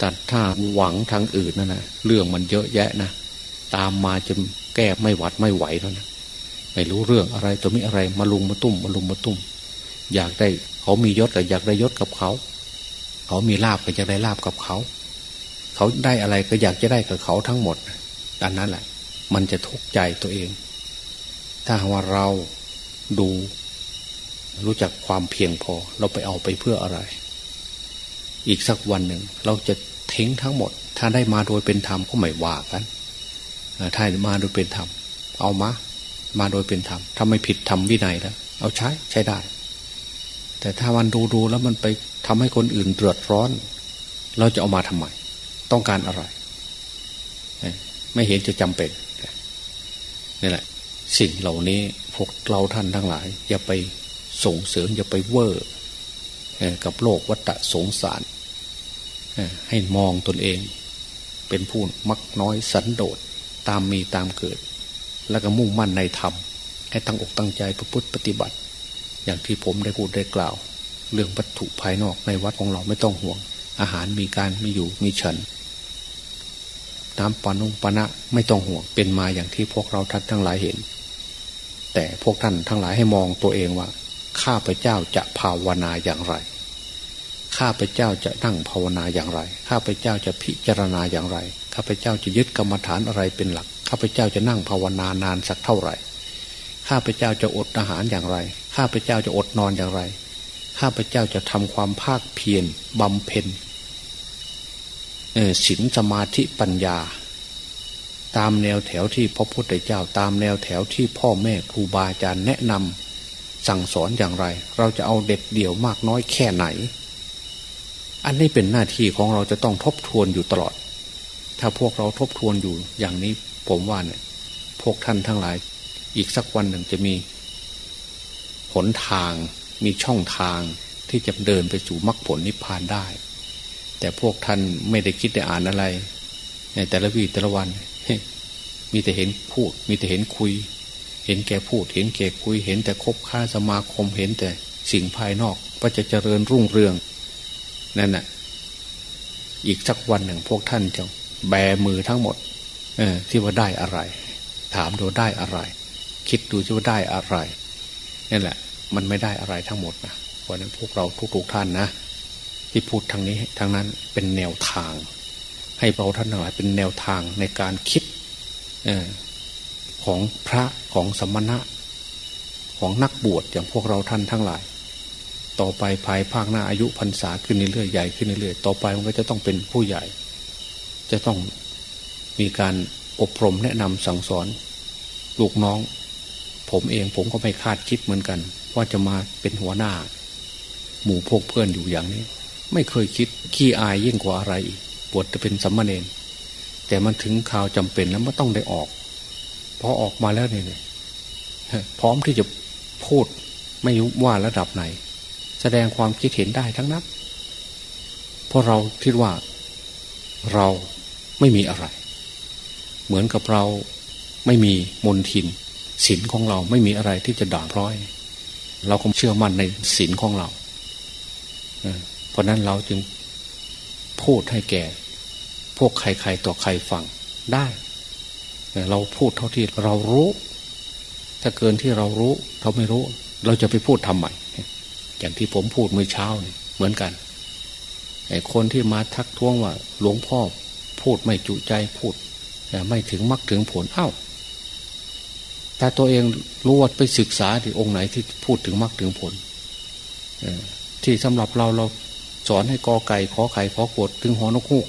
แต่ถ้าหวังทางอื่นนั่นนะเรื่องมันเยอะแยะนะตามมาจนแก้ไม่หวัดไม่ไหวแล้วนะไม่รู้เรื่องอะไรตัวมีอะไรมาลุมมาตุ้มมาลุมมาตุ้ม อยากได้ เขามียศก็อยากได้ยศกับเขา เขามีลาบก็อยากได้ลาบกับเขา เขาได้อะไรก็อยากจะได้กับเขาทั้งหมดอันนั้นแหละ มันจะทุกข์ใจตัวเอง ถ้าว่าเราดู รู้จักความเพียงพอเราไปเอาไปเพื่ออะไร อีกสักวันหนึ่งเราจะ ทิ้งทั้งหมด ถ้าได้มาโดยเป็นธรรมก็ไม่ว่ากันถ้ามาโดยเป็นธรรมเอามา มาโดยเป็นธรรมถ้าไม่ผิดธรรมวินัยแล้วเอาใช้ใช้ได้ แต่ถ้ามันดูดูแล้วมันไปทำให้คนอื่นเดือดร้อน เราจะเอามาทำไม ต้องการอะไร ไม่เห็นจะจำเป็นนี่แหละ สิ่งเหล่านี้พวกเราท่านทั้งหลาย อย่าไปส่งเสริมอย่าไปเวอร์กับโลกวัฏสงสาร ให้มองตนเอง เป็นผู้มักน้อยสันโดษตามมีตามเกิด แล้วก็มุ่งมั่นในธรรม ให้ตั้งอกตั้งใจประพฤติปฏิบัติ อย่างที่ผมได้พูดได้กล่าว เรื่องวัตถุภายนอกในวัดของเราไม่ต้องห่วง อาหารมีการมีอยู่มีฉันน้ำปานุปนะไม่ต้องห่วงเป็นมาอย่างที่พวกเราท่านทั้งหลายเห็น แต่พวกท่านทั้งหลายให้มองตัวเองว่า ข้าพเจ้าจะภาวนาอย่างไร ข้าพเจ้าจะนั่งภาวนาอย่างไร ข้าพเจ้าจะพิจารณาอย่างไร ข้าพเจ้าจะยึดกรรมฐานอะไรเป็นหลัก ข้าพเจ้าจะนั่งภาวนานานสักเท่าไหร่ ข้าพเจ้าจะอดอาหารอย่างไร ข้าพเจ้าจะอดนอนอย่างไร ข้าพเจ้าจะทำความภาคเพียรบำเพ็ญศีลสมาธิปัญญา ตามแนวแถวที่พระพุทธเจ้า ตามแนวแถวที่พ่อแม่ครูบาอาจารย์แนะนำสั่งสอนอย่างไร เราจะเอาเด็ดเดี่ยวมากน้อยแค่ไหน อันนี้เป็นหน้าที่ของเราจะต้องทบทวนอยู่ตลอด ถ้าพวกเราทบทวนอยู่อย่างนี้ผมว่าเนี่ย พวกท่านทั้งหลาย อีกสักวันหนึ่งจะมีหนทาง มีช่องทางที่จะเดินไปสู่มรรคผลนิพพานได้ แต่พวกท่านไม่ได้คิดได้อ่านอะไรในแต่ละวีแต่ละวัน มีแต่เห็นพูด มีแต่เห็นคุย เห็นแก่พูด เห็นแก่คุย เห็นแต่คบค้าสมาคม เห็นแต่สิ่งภายนอกว่าจะเจริญรุ่งเรือง นั่นน่ะ อีกสักวันหนึ่งพวกท่านจะแบมือทั้งหมด เออที่ว่าได้อะไร ถามดูได้อะไร คิดดูที่ว่าได้อะไรนั่นแหละ มันไม่ได้อะไรทั้งหมดนะเพราะนั้นพวกเราทุกๆท่านนะที่พูดทางนี้ทางนั้นเป็นแนวทาง ให้เราท่านทั้งหลายเป็นแนวทางในการคิดอของพระของสมณะ ของนักบวชอย่างพวกเราท่านทั้งหลาย ต่อไปภายภาคหน้าอายุพรรษาขึ้นเรื่อยใหญ่ขึ้นเรื่อยต่อไปมันก็จะต้องเป็นผู้ใหญ่ จะต้องมีการอบรมแนะนำสั่งสอน ลูกน้อง ผมเองผมก็ไม่คาดคิดเหมือนกัน ว่าจะมาเป็นหัวหน้า หมู่พวกเพื่อนอยู่อย่างนี้ ไม่เคยคิดขี้อายยิ่งกว่าอะไรอีกบวชจะเป็นสัมมาเนนแต่มันถึงข่าวจำเป็นแล้วมันต้องได้ออกพอออกมาแล้วเนี่ยพร้อมที่จะพูดไม่ว่าระดับไหน แสดงความคิดเห็นได้ทั้งนั้น เพราะเราคิดว่าเราไม่มีอะไร เหมือนกับเราไม่มีมนทินศีลของเราไม่มีอะไรที่จะด่างพร้อย เราก็เชื่อมั่นในศีลของเรา เพราะนั้นเราจึงพูดให้แก่ พวกใครๆต่อใครฟังได้ เราพูดเท่าที่เรารู้ ถ้าเกินที่เรารู้ เราไม่รู้ เราจะไปพูดทำไม อย่างที่ผมพูดเมื่อเช้านี่เหมือนกันไอ้คนที่มาทักท้วงว่า หลวงพ่อพูดไม่จุใจพูดไม่ถึงมรรคถึงผลเอ้าแต่ตัวเองรู้ว่าไปศึกษาที่องค์ไหนที่พูดถึงมรรคถึงผลที่สำหรับเราเราสอนให้กอไก่ขอไข่ขอกดถึงหอนกฮูก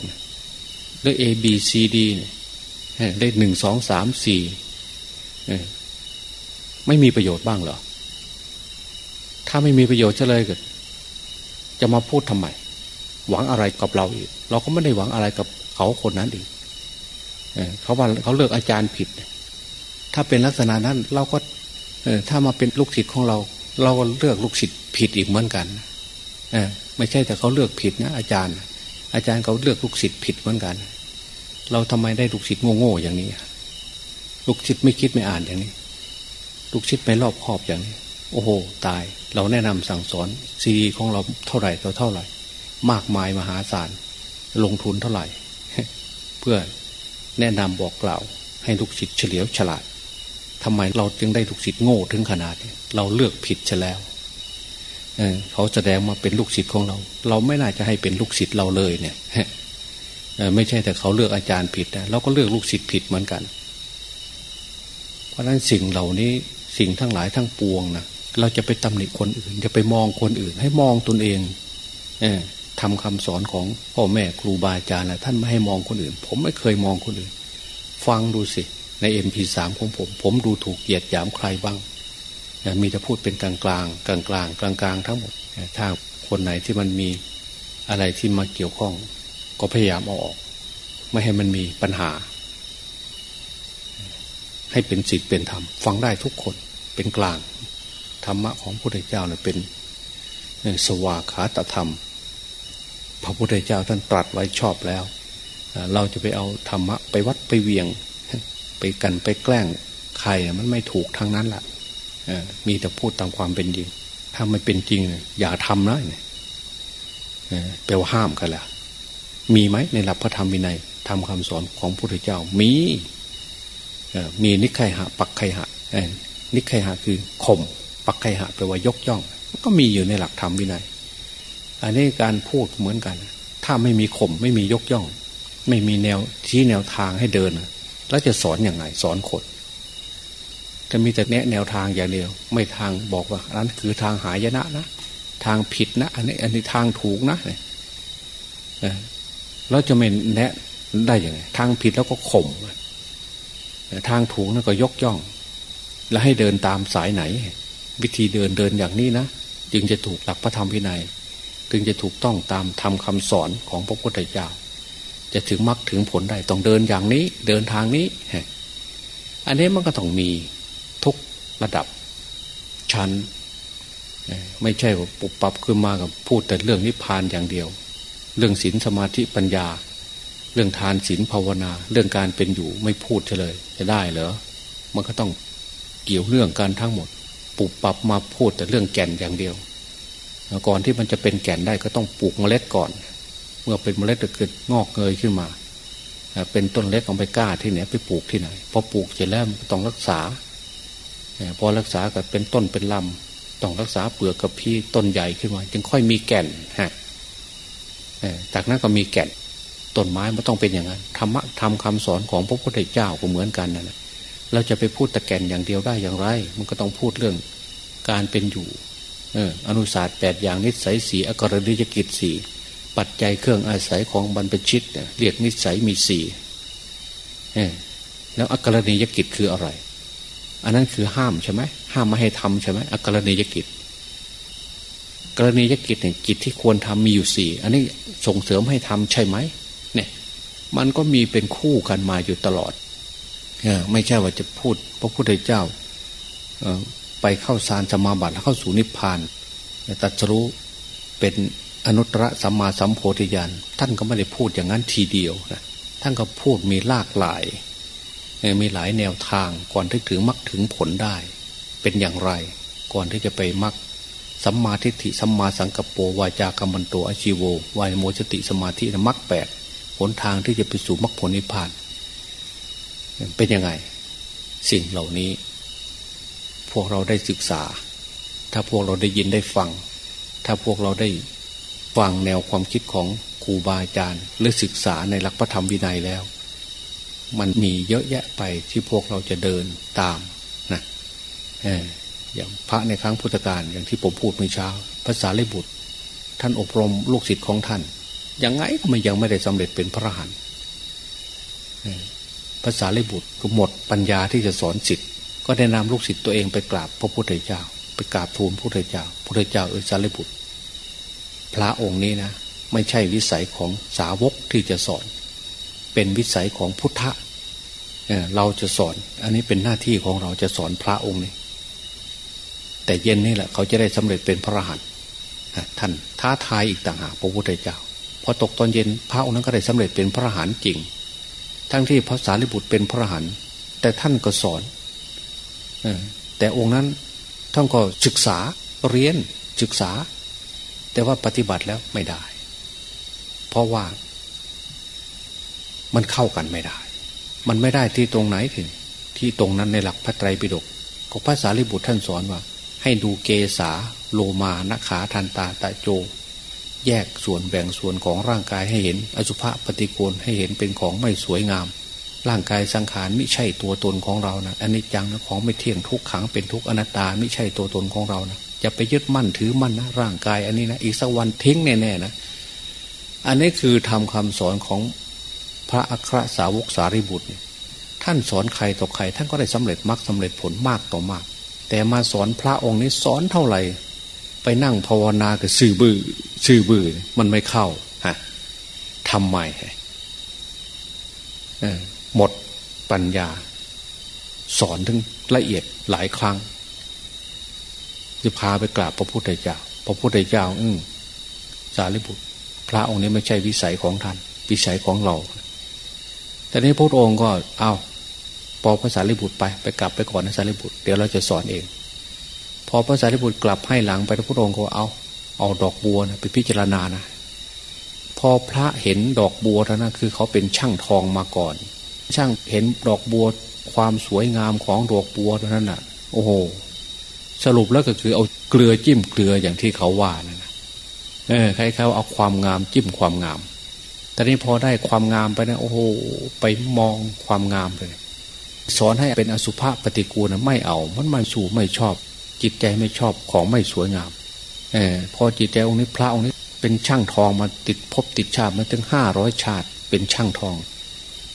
เลข A B C D เนี่ยเลขหนึ่งสองสามสี่ไม่มีประโยชน์บ้างเหรอ ถ้าไม่มีประโยชน์เลยกิดจะมาพูดทำไม หวังอะไรกับเราอีก เราก็ไม่ได้หวังอะไรกับเขาคนนั้นอีกเขาว่าเขาเลือกอาจารย์ผิด ถ้าเป็นลักษณะนั้น เราก็ถ้ามาเป็นลูกศิษย์ของเรา เราก็เลือกลูกศิษย์ผิดอีกเหมือนกันไม่ใช่แต่เขาเลือกผิดนะอาจารย์ อาจารย์เขาเลือกลูกศิษย์ผิดเหมือนกัน เราทำไมได้ลูกศิษย์โง่ๆอย่างนี้ ลูกศิษย์ไม่คิดไม่อ่านอย่างนี้ ลูกศิษย์ไม่รอบคอบอย่างนี้ โอ้โห ตาย เราแนะนำสั่งสอนซีดีของเราเท่าไหร่ต่อเท่าไหร่ มากมายมหาศาล ลงทุนเท่าไหร่ เพื่อแนะนำบอกกล่าว ให้ลูกศิษย์เฉลียวฉลาดทำไมเราจึงได้ลูกศิษย์โง่ถึงขนาดนี้เราเลือกผิดจะแล้วเขาแสดงมาเป็นลูกศิษย์ของเรา เราไม่น่าจะให้เป็นลูกศิษย์เราเลยเนี่ยไม่ใช่แต่เขาเลือกอาจารย์ผิดนะเราก็เลือกลูกศิษย์ผิดเหมือนกัน เพราะฉะนั้นสิ่งเหล่านี้สิ่งทั้งหลายทั้งปวงนะ เราจะไปตำหนิคนอื่นจะไปมองคนอื่น ให้มองตนเองเอทำคำสอนของพ่อแม่ครูบาอาจารย์นะท่านไม่ให้มองคนอื่น ผมไม่เคยมองคนอื่น ฟังดูสิในเอ็มพีสามของผม ผมดูถูกเหยียดหยามใครบ้าง มีแต่พูดเป็นกลางกลางกลางกลางกลางกลางทั้งหมด ถ้าคนไหนที่มันมีอะไรที่มาเกี่ยวข้อง ก็พยายามเอาออก ไม่ให้มันมีปัญหา ให้เป็นสิทธิ์เป็นธรรม ฟังได้ทุกคนเป็นกลาง ธรรมะของพระพุทธเจ้าเนี่ยเป็นสวากขาตธรรม พระพุทธเจ้าท่านตรัสไว้ชอบแล้ว เราจะไปเอาธรรมะไปวัดไปเวียง ไปกันไปแกล้งใครมันไม่ถูกทั้งนั้นแหละมีแต่พูดตามความเป็นจริง ถ้าไม่เป็นจริง อย่าทำนะเนี่ยแปลว่าห้ามกันแหละมีไหมในหลักพระธรรมวินัยทำคำสอนของพระพุทธเจ้ามีมีนิคไคหะ ปักไคหะนิคไคหะคือข่ม ปักไคหะแปลว่ายกย่องก็มีอยู่ในหลักธรรมวินัย อันนี้การพูดเหมือนกัน ถ้าไม่มีข่มไม่มียกย่อง ไม่มีแนวชี้แนวทางให้เดิน แล้วจะสอนอยังไง สอนคนจะมีแต่แนะแนวทางอย่างเดียว ไม่ทางบอกว่านั้นคือทางหายนะนะทางผิดนะ อันนี้ อันนี้ทางถูกนะเนี่ยแล้วจะไม่แนะได้ยังไงทางผิดแล้วก็ข่มทางถูกนั่นก็ยกย่อง แล้วให้เดินตามสายไหน วิธีเดินเดินอย่างนี้นะ จึงจะถูกหลักพระธรรมพินัยจึงจะถูกต้องตามทำคำสอนของพระพุทธเจ้า จะถึงมรรคถึงผลได้ต้องเดินอย่างนี้ เดินทางนี้ อันนี้มันก็ต้องมีทุกระดับชั้น ไม่ใช่ว่าปุบปับขึ้นมากับพูดแต่เรื่องนิพพานอย่างเดียว เรื่องศีลสมาธิปัญญา เรื่องทานศีลภาวนา เรื่องการเป็นอยู่ไม่พูดเลย จะได้เหรอมันก็ต้องเกี่ยวเรื่องการทั้งหมด ปุบปับมาพูดแต่เรื่องแก่นอย่างเดียว ก่อนที่มันจะเป็นแก่นได้ก็ต้องปลูกเมล็ดก่อน เมื่อเป็นเมล็ดจะเกิดงอกเงยขึ้นมา เป็นต้นเล็กเอาไปกล้าที่ไหนไปปลูกที่ไหนพอปลูกเสร็จแล้วต้องรักษาพอรักษากับเป็นต้นเป็นลำต้องรักษาเปลือกกับพี่ต้นใหญ่ขึ้นมา จึงค่อยมีแก่นฮะจากนั้นก็มีแก่นต้นไม้มันต้องเป็นอย่างนั้นธรรมะทำคำสอนของพระพุทธเจ้าก็เหมือนกันนะ่ะ เราจะไปพูดตะแก่นอย่างเดียวได้อย่างไร มันก็ต้องพูดเรื่องการเป็นอยู่ออนุศาสตร์แปดอย่างนิสัยสีอกรณียกิจสี่ปัจจัยเครื่องอาศัยของบรรพชิตเรียกนิสัยมีสี่แล้วอกรณียกิจคืออะไร อันนั้นคือห้ามใช่ไหมห้ามไม่ให้ทำใช่ไหมอกรณียกิจ กรณียกิจเนี่ยกิจที่ควรทำมีอยู่สี่อันนี้ส่งเสริมให้ทำใช่ไหมเนี่ย มันก็มีเป็นคู่กันมาอยู่ตลอด ไม่ใช่ว่าจะพูดพระพุทธเจ้าไปเข้าสารสมาบัติแล้วเข้าสู่นิพพานตัดรู้เป็นอนุตตรสัมมาสัมโพธิญาณท่านก็ไม่ได้พูดอย่างนั้นทีเดียวนะท่านก็พูดมีหลากหลาย มีหลายแนวทางก่อนที่ถึงมรรคถึงผลได้ เป็นอย่างไร ก่อนที่จะไปมรรคสัมมาทิฏฐิสัมมาสังกปโปวาจากรรมันโตอชีโววายโมจติสมาธิมรรคแปดหนทางที่จะไปสู่มรรคผลนิพพาน เป็นยังไง สิ่งเหล่านี้ พวกเราได้ศึกษา ถ้าพวกเราได้ยินได้ฟัง ถ้าพวกเราได้ฟังแนวความคิดของครูบาอาจารย์หรือศึกษาในหลักพระธรรมวินัยแล้ว มันมีเยอะแยะไปที่พวกเราจะเดินตามนะอย่างพระในครั้งพุทธกาลอย่างที่ผมพูดเมื่อเช้าภาษาเลบุตร ท่านอบรมลูกศิษย์ของท่านยังไงก็ไม่ยังไม่ได้สำเร็จเป็นพระหัน ภาษาลิบุตรก็หมดปัญญาที่จะสอนศิษย์ก็ได้นำลูกศิษย์ตัวเองไปกราบพระพุทธเจ้า ไปกราบทูลพระพุทธเจ้าพระพุทธเจ้าเออสารีบุตร พระองค์นี้นะ ไม่ใช่วิสัยของสาวกที่จะสอน เป็นวิสัยของพุทธะเราจะสอน อันนี้เป็นหน้าที่ของเราจะสอนพระองค์นี่แต่เย็นนี่แหละเขาจะได้สำเร็จเป็นพระอรหันต์ท่านท้าทายอีกต่างหากพระพุทธเจ้าพอตกตอนเย็นพระองค์นั้นก็ได้สำเร็จเป็นพระอรหันต์จริง ทั้งที่พระสารีบุตรเป็นพระรหันต์แต่ท่านก็สอนแต่องค์นั้นท่านก็ศึกษาเรียนศึกษา แต่ว่าปฏิบัติแล้วไม่ได้ เพราะว่า มันเข้ากันไม่ได้ มันไม่ได้ที่ตรงไหนถึง ที่ตรงนั้นในหลักพระไตรปิฎกของพระสารีบุตรท่านสอนว่า ให้ดูเกษาโลมานะขาทันตาตะโจ แยกส่วนแบ่งส่วนของร่างกายให้เห็น อสุภะปฏิโกลให้เห็นเป็นของไม่สวยงาม ร่างกายสังขารไม่ใช่ตัวตนของเรานะอันนี้จังนะของไม่เที่ยงทุกขังเป็นทุกอนัตตาไม่ใช่ตัวตนของเรานะจะไปยึดมั่นถือมั่นนะร่างกายอันนี้นะอีกสักวันทิ้งแน่ๆนะอันนี้คือทำคำสอนของพระอัครสาวกสารีบุตร ท่านสอนใครต่อใคร ท่านก็ได้สำเร็จมรรคสาเร็จผลมากต่อมาก แต่มาสอนพระองค์นี้สอนเท่าไหร่ ไปนั่งภาวนากับสื่อบือ้อสื่อบือ้อมันไม่เข้าฮะทำไมหมดปัญญา สอนถึงละเอียดหลายครั้ง จะพาไปกราบพระพุทธเจ้า พระพุทธเจ้าอืมสารีบุตร พระองค์นี้ไม่ใช่วิสัยของท่าน วิสัยของเรา แต่นี้พระองค์ก็เอาพอพระสารีบุตรไปไปกลับไปก่อนนะสารีบุตร เดี๋ยวเราจะสอนเอง พอพระสารีบุตรกลับให้หลังไปพระองค์ก็เอา เอาดอกบัวนะไปพิจารณานะพอพระเห็นดอกบัวแล้วนะคือเขาเป็นช่างทองมาก่อน ช่างเห็นดอกบัวความสวยงามของดอกบัวเท่านั้นน่ะ โอ้โหสรุปแล้วก็คือเอาเกลือจิ้มเกลืออย่างที่เขาว่านนนะเออใครเขาเอาความงามจิ้มความงาม แต่นี้พอได้ความงามไปนะโอ้โหไปมองความงามเลย สอนให้เป็นอสุภะปฏิกูลนะไม่เอา มันมันสู่ไม่ชอบ จิตใจไม่ชอบของไม่สวยงามเออพอจิตใจองค์นี้พระองค์นี้เป็นช่างทองมาติดพบติดชาติมาถึงห้าร้อยชาติ เป็นช่างทอง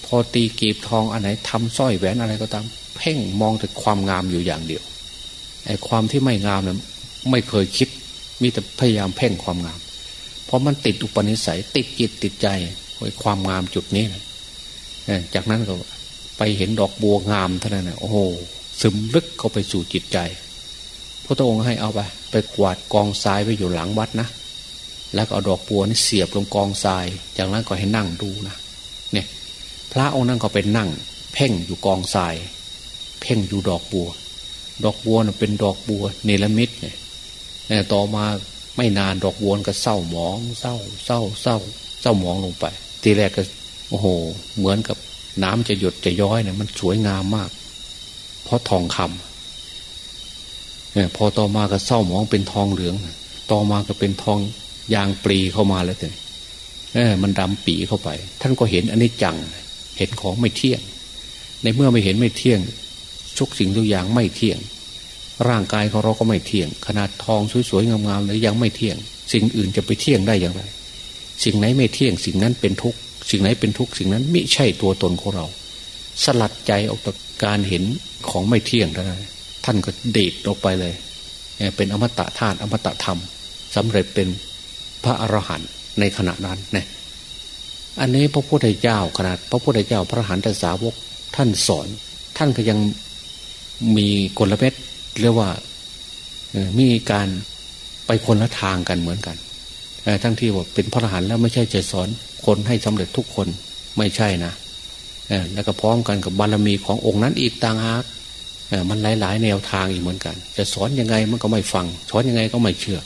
พอตีกีบทองอันไหนทำสร้อยแหวนอะไรก็ตาม เพ่งมองแต่ความงามอยู่อย่างเดียวไอ้ความที่ไม่งามเนี่ยไม่เคยคิด มีแต่พยายามเพ่งความงาม เพราะมันติดอุปนิสัย ติดจิตติดใจไอ้ความงามจุดนี้นะจากนั้นก็ไปเห็นดอกบัวงามเท่านั้นนะโอ้โหซึมลึกเข้าไปสู่จิตใจ พระองค์ให้เอาไป ไปกวาดกองทรายไปอยู่หลังวัดนะ แล้วก็เอาดอกบัวนี่เสียบลงกองทราย จากนั้นก็ให้นั่งดูนะเนี่ยพระองค์นั่งก็เป็นนั่ง เพ่งอยู่กองทราย เพ่งอยู่ดอกบัว ดอกบัวเป็นดอกบัวเนลมิตเนี่ยต่อมาไม่นานดอกบัวก็เศร้าหมองเศร้าเศร้าเศร้าเศร้าหมองลงไป ทีแรกก็โอ้โห เหมือนกับน้ำจะหยดจะย้อยเนี่ยมันสวยงามมาก เพราะทองคำเนี่ย พอต่อมาก็เศร้าหมองเป็นทองเหลือง ต่อมาก็เป็นทองยางปรีเข้ามาแล้วแต่มันดำปีเข้าไป ท่านก็เห็นอันนี้จัง เห็นของไม่เที่ยง ในเมื่อไม่เห็นไม่เที่ยงทุกสิ่งทุกอย่างไม่เที่ยง ร่างกายของเราก็ไม่เที่ยง ขนาดทองสวยๆงามๆเลยยังไม่เที่ยง สิ่งอื่นจะไปเที่ยงได้อย่างไร สิ่งไหนไม่เที่ยง สิ่งนั้นเป็นทุกข์สิ่งไหนเป็นทุกข์สิ่งนั้นไม่ใช่ตัวตนของเรา สลัดใจออกจากการเห็นของไม่เที่ยงเท่านั้ ท่านก็เด็ดออกไปเลย เป็นอมตะธาตุอมตะธรรมสำเร็จเป็นพระอรหันต์ในขณะนั้นเนี่ยอันนี้พระพุทธเจ้าขนาด พระพุทธเจ้าพระหันตสาวกท่านสอน ท่านก็ยังมีกลเม็ดเรียกว่ามีการไปคนละทางกันเหมือนกันทั้งที่ว่าเป็นพระอรหันต์แล้วไม่ใช่จะสอนคนให้สำเร็จทุกคนไม่ใช่นะแล้วก็พร้อมกันกับบารมีขององค์นั้นอีกต่างหาก มันหลาย ๆ แนวทางอีกเหมือนกัน จะสอนยังไงมันก็ไม่ฟัง สอนยังไงก็ไม่เชื่อ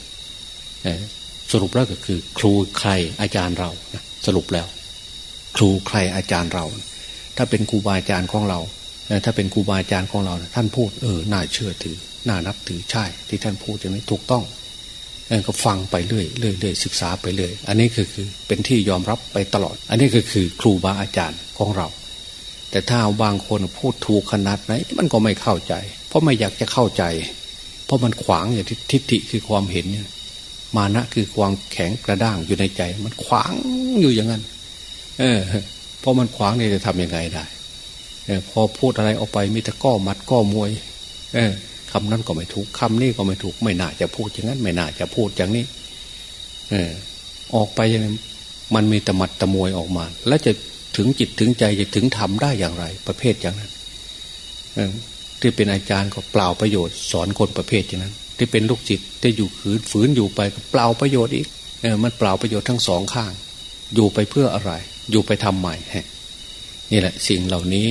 สรุปแล้วก็คือ ครูใครอาจารย์เราสรุปแล้ว ครูใครอาจารย์เรา ถ้าเป็นครูบาอาจารย์ของเราถ้าเป็นครูบาอาจารย์ของเราท่านพูดเออน่าเชื่อถือน่านับถือใช่ ที่ท่านพูดอย่างนี้ถูกต้องก็ฟังไปเรื่อยเรื่อยเรื่อยศึกษาไปเรื่อย อันนี้คือคือเป็นที่ยอมรับไปตลอด อันนี้ก็คือครูบาอาจารย์ของเรา แต่ถ้าบางคนพูดถูกขนาดไหนมันก็ไม่เข้าใจ เพราะไม่อยากจะเข้าใจ เพราะมันขวางอย่างทิฏฐิคือความเห็นเนี่ยมานะคือความแข็งกระด้างอยู่ในใจ มันขวางอยู่อย่างนั้น เออเพราะมันขวางเนี่ยจะทํำยังไงได้เออพอพูดอะไรออกไปมีแต่ก้อมัดก้อมวย เออคำนั้นก็ไม่ถูกคำนี้ก็ไม่ถูก ไม่น่าจะพูดอย่างนั้น ไม่น่าจะพูดอย่างนี้ เออ ออกไปย่างมันมีตะมัดตะมวยออกมา แล้วจะ ถึงจิตถึงใจจะถึงทำได้อย่างไร ประเภทอย่างนั้นที่เป็นอาจารย์ก็เปล่าประโยชน์ สอนคนประเภทอย่างนั้น ที่เป็นลูกจิตที่อยู่ขืนฝืนอยู่ไปก็เปล่าประโยชน์อีกมันเปล่าประโยชน์ทั้งสองข้าง อยู่ไปเพื่ออะไร อยู่ไปทำใหม่นี่แหละ สิ่งเหล่านี้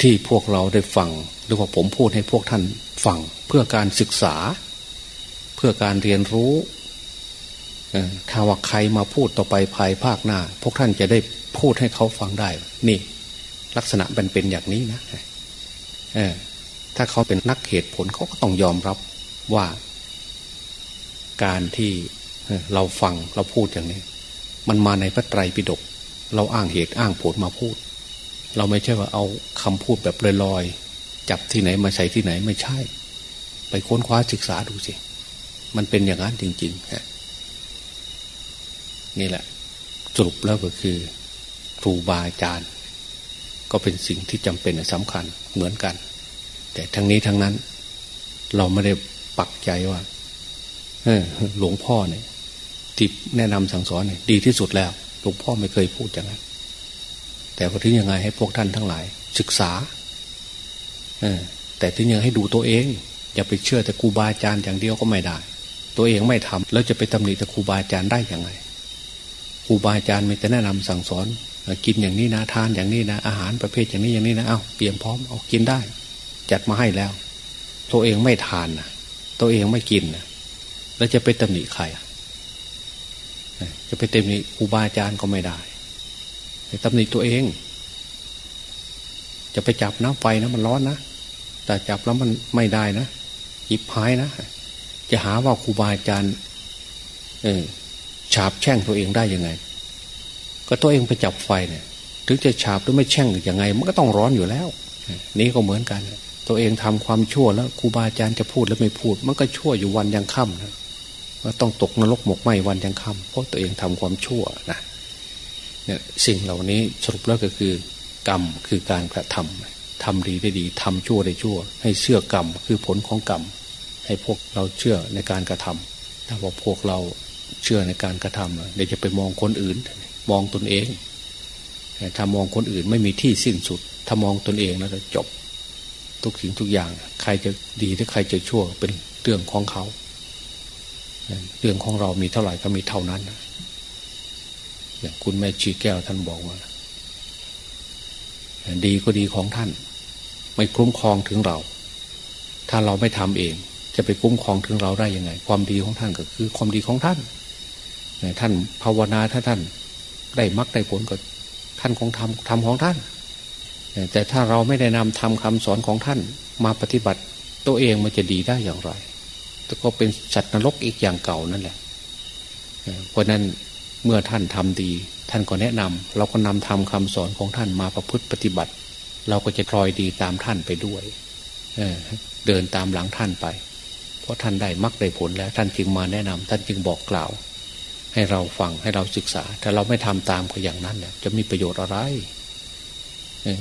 ที่พวกเราได้ฟังหรือว่าผมพูดให้พวกท่านฟังเพื่อการศึกษา เพื่อการเรียนรู้ ถ้าว่าใครมาพูดต่อไปภายภาคหน้า พวกท่านจะได้พูดให้เขาฟังได้ นี่ ลักษณะเป็นเป็นอย่างนี้นะถ้าเขาเป็นนักเหตุผลเขาก็ต้องยอมรับว่า การที่เราฟังเราพูดอย่างนี้ มันมาในพระไตรปิฎกเราอ้างเหตุอ้างผลมาพูด เราไม่ใช่ว่าเอาคำพูดแบบลอยๆจับที่ไหนมาใส่ที่ไหนไม่ใช่ ไปค้นคว้าศึกษาดูสิ มันเป็นอย่างนั้นจริงๆฮะ นี่แหละ สรุปแล้วก็คือครูบาอาจารย์ ก็เป็นสิ่งที่จำเป็นสำคัญเหมือนกัน แต่ทั้งนี้ทั้งนั้น เราไม่ได้ปักใจว่าหลวงพ่อเนี่ยที่แนะนำสั่งสอนเนี่ยดีที่สุดแล้ว หลวงพ่อไม่เคยพูดอย่างนั้นแต่พอถึงยังไงให้พวกท่านทั้งหลาย ศึกษาแต่ถึงยังให้ดูตัวเอง อย่าไปเชื่อแต่ครูบาอาจารย์อย่างเดียวก็ไม่ได้ ตัวเองไม่ทำแล้วจะไปตำหนิแต่ครูบาอาจารย์ได้ยังไง ครูบาอาจารย์มีแต่แนะนำสั่งสอน กินอย่างนี้นะทานอย่างนี้นะอาหารประเภทอย่างนี้อย่างนี้นะเอาเตรียมพร้อมเอากินได้ จัดมาให้แล้ว ตัวเองไม่ทานนะตัวเองไม่กินนะแล้วจะไปตำหนิใครจะไปต็มนี้ครูบาอาจารย์ก็ไม่ได้ตำหนิตัวเอง จะไปจับน้ำไฟนะมันร้อนนะแต่จับแล้วมันไม่ได้นะหยิบหายนะ จะหาว่าครูบาอาจารย์ เออ ฉาบแช่งตัวเองได้ยังไง ก็ตัวเองไปจับไฟเนี่ย ถึงจะฉาบหรือไม่แช่งยังไง มันก็ต้องร้อนอยู่แล้ว นี่ก็เหมือนกัน ตัวเองทำความชั่วแล้วครูบาอาจารย์จะพูดแล้วไม่พูด มันก็ชั่วอยู่วันยังค่ำนะว่าต้องตกนรกหมกไหมวันยังค่ำเพราะตัวเองทำความชั่วนะเนี่ยสิ่งเหล่านี้สรุปแล้วก็คือกรรมคือการกระทำทำดีได้ดีทำชั่วได้ชั่ว ให้เชื่อกรรมคือผลของกรรมให้พวกเราเชื่อในการกระทำถ้าว่าพวกเรา เชื่อในการกระทำเดี๋ยวจะไปมองคนอื่น มองตนเอง ถ้ามองคนอื่นไม่มีที่สิ้นสุด ถ้ามองตนเองแล้วจบ ทุกสิ่งทุกอย่าง ใครจะดีหรือใครจะชั่วเป็นเรื่องของเขา เรื่องของเรามีเท่าไหร่ก็มีเท่านั้นอย่างคุณแม่ชีแก้วท่านบอกว่า ดีก็ดีของท่าน ไม่คุ้มครองถึงเรา ถ้าเราไม่ทำเอง จะไปคุ้มครองถึงเราได้ยังไง ความดีของท่านก็คือความดีของท่านท่านภาวนาถ้าท่านได้มรรคได้ผลก็ท่านของทำทำของท่าน แต่ถ้าเราไม่ได้นำทำคำสอนของท่านมาปฏิบัติตัวเองมันจะดีได้อย่างไรก็เป็นสัตว์นรกอีกอย่างเก่านั่นแหละเพราะนั้นเมื่อท่านทำดี ท่านก็แนะนำเราก็นำทำคำสอนของท่านมาประพฤติปฏิบัติ เราก็จะพลอยดีตามท่านไปด้วยเดินตามหลังท่านไป ราะท่านได้มักได้ผลแล้ว ท่านจึงมาแนะนำท่านจึงบอกกล่าว ให้เราฟังให้เราศึกษา ถ้าเราไม่ทำตามก็อย่างนั้นเนี่ยจะมีประโยชน์อะไร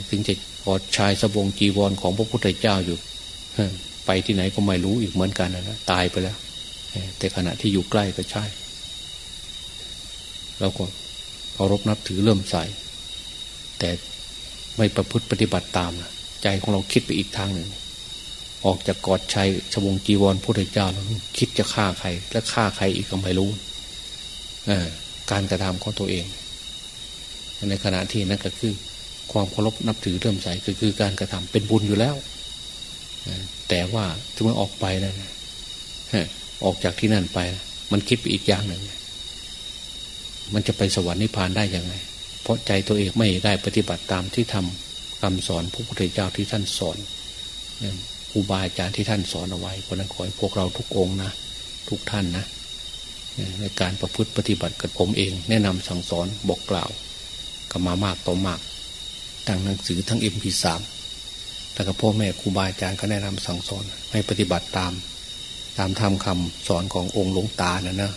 ถึงจะกอดชายสบงจีวรของพระพุทธเจ้าอยู่ไปที่ไหนก็ไม่รู้อีกเหมือนกันนะตายไปแล้วแต่ขณะที่อยู่ใกล้ก็ใช่เราก็เคารพนับถือเริ่มใส่แต่ไม่ประพฤติปฏิบัติตามนะใจของเราคิดไปอีกทางหนึ่ง ออกจากกอดชัยชวงจีวรพระเจ้าแล้วคิดจะฆ่าใคร และฆ่าใครอีกก็ไม่รู้การกระทำของตัวเอง ในขณะที่นั่นก็คือ ความเคารพนับถือเริ่มใส่ก็คือการกระทำเป็นบุญอยู่แล้วแต่ว่าถึงมันออกไปแล้วนะออกจากที่นั่นไป มันคิดไปอีกอย่างหนึ่งมันจะไปสวรรค์นิพพานได้ยังไง เพราะใจตัวเองไม่ได้ปฏิบัติตามที่ทำคำสอนพระพุทธเจ้าที่ท่านสอน รูบาอาจารย์ที่ท่านสอนเอาไว้เพราะนั้นขอให้พวกเราทุกองนะทุกท่านนะในการประพฤติปฏิบัติกับผมเอง แนะนำสั่งสอนบอกกล่าวก็มามากต่อมากทั้งหนังสือทั้งเอ็มพีสามแล้วก็พ่อแม่ครูบาอาจารย์ก็แนะนำสั่งสอนให้ปฏิบัติตาม ตามธรรมคาสอนขององค์หลวงตานะนะ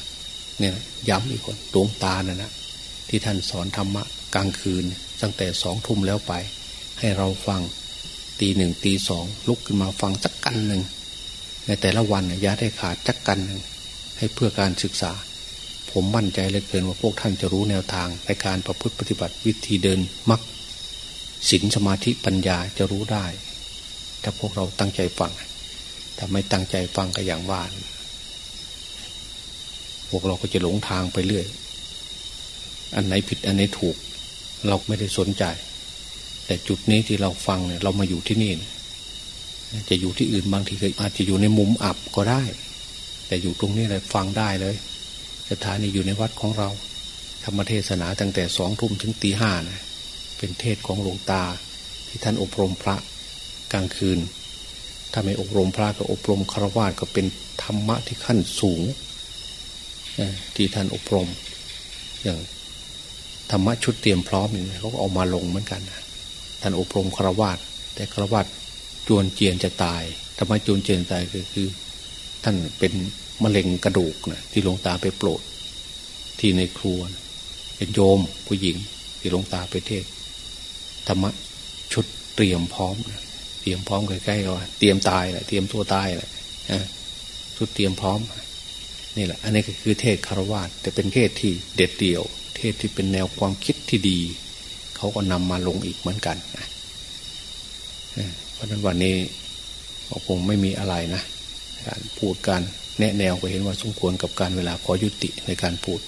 เนี่ยย้ำอีกคนดวงตานะนะที่ท่านสอนธรรมะกลางคืนตั้งแต่สองทุ่มแล้วไป ให้เราฟัง ตีหนึ่งตีสองลุกขึ้นมาฟังจักกันหนึ่งในแต่ละวันอย่าได้ขาดจักกันหนึ่งให้เพื่อการศึกษา ผมมั่นใจเหลือเกินว่าพวกท่านจะรู้แนวทางในการประพฤติปฏิบัติวิธีเดินมักศีลสมาธิปัญญาจะรู้ได้ ถ้าพวกเราตั้งใจฟังถ้าไม่ตั้งใจฟังก็อย่างว่านพวกเราก็จะหลงทางไปเรื่อย อันไหนผิดอันไหนถูก เราไม่ได้สนใจ แต่จุดนี้ที่เราฟังเนี่ยเรามาอยู่ที่นี่จะอยู่ที่อื่นบางทีอาจจะอยู่ในมุมอับก็ได้ แต่อยู่ตรงนี้เลยฟังได้เลย สถานีอยู่ในวัดของเรา ธรรมเทศนาตั้งแต่สองทุ่มถึงตีห้านะเป็นเทศของหลวงตา ที่ท่านอบรมพระกลางคืน ถ้าไม่อบรมพระก็อบรมคารวะก็เป็นธรรมะที่ขั้นสูงที่ท่านอบรมอย่างธรรมะชุดเตรียมพร้อมนี่เขาก็เอามาลงเหมือนกัน ท่านอบรมครวาตแต่ครวาตจวนเจียนจะตายธรรมะจวนเจียนตายก็คือ ท่านเป็นมะเร็งกระดูกนะที่หลวงตาไปโปรด ที่ในครัวเป็นโยมผู้หญิงที่หลวงตาไปเทศธรรมะชุดเตรียมพร้อมเตรียมพร้อมใกล้ๆก็เตรียมตายแหละเตรียมตัวตายแหละชุดเตรียมพร้อมนี่แหละ อันนี้ก็คือเทศคารวะแต่เป็นเทศที่เด็ดเดี่ยว เทศที่เป็นแนวความคิดที่ดี เขาก็นำมาลงอีกเหมือนกันนะเพราะนั้นวันนี้คงไม่มีอะไรนะ การพูดการแนะแนวก็เห็นว่าสมควรกับการเวลาขอยุติในการพูด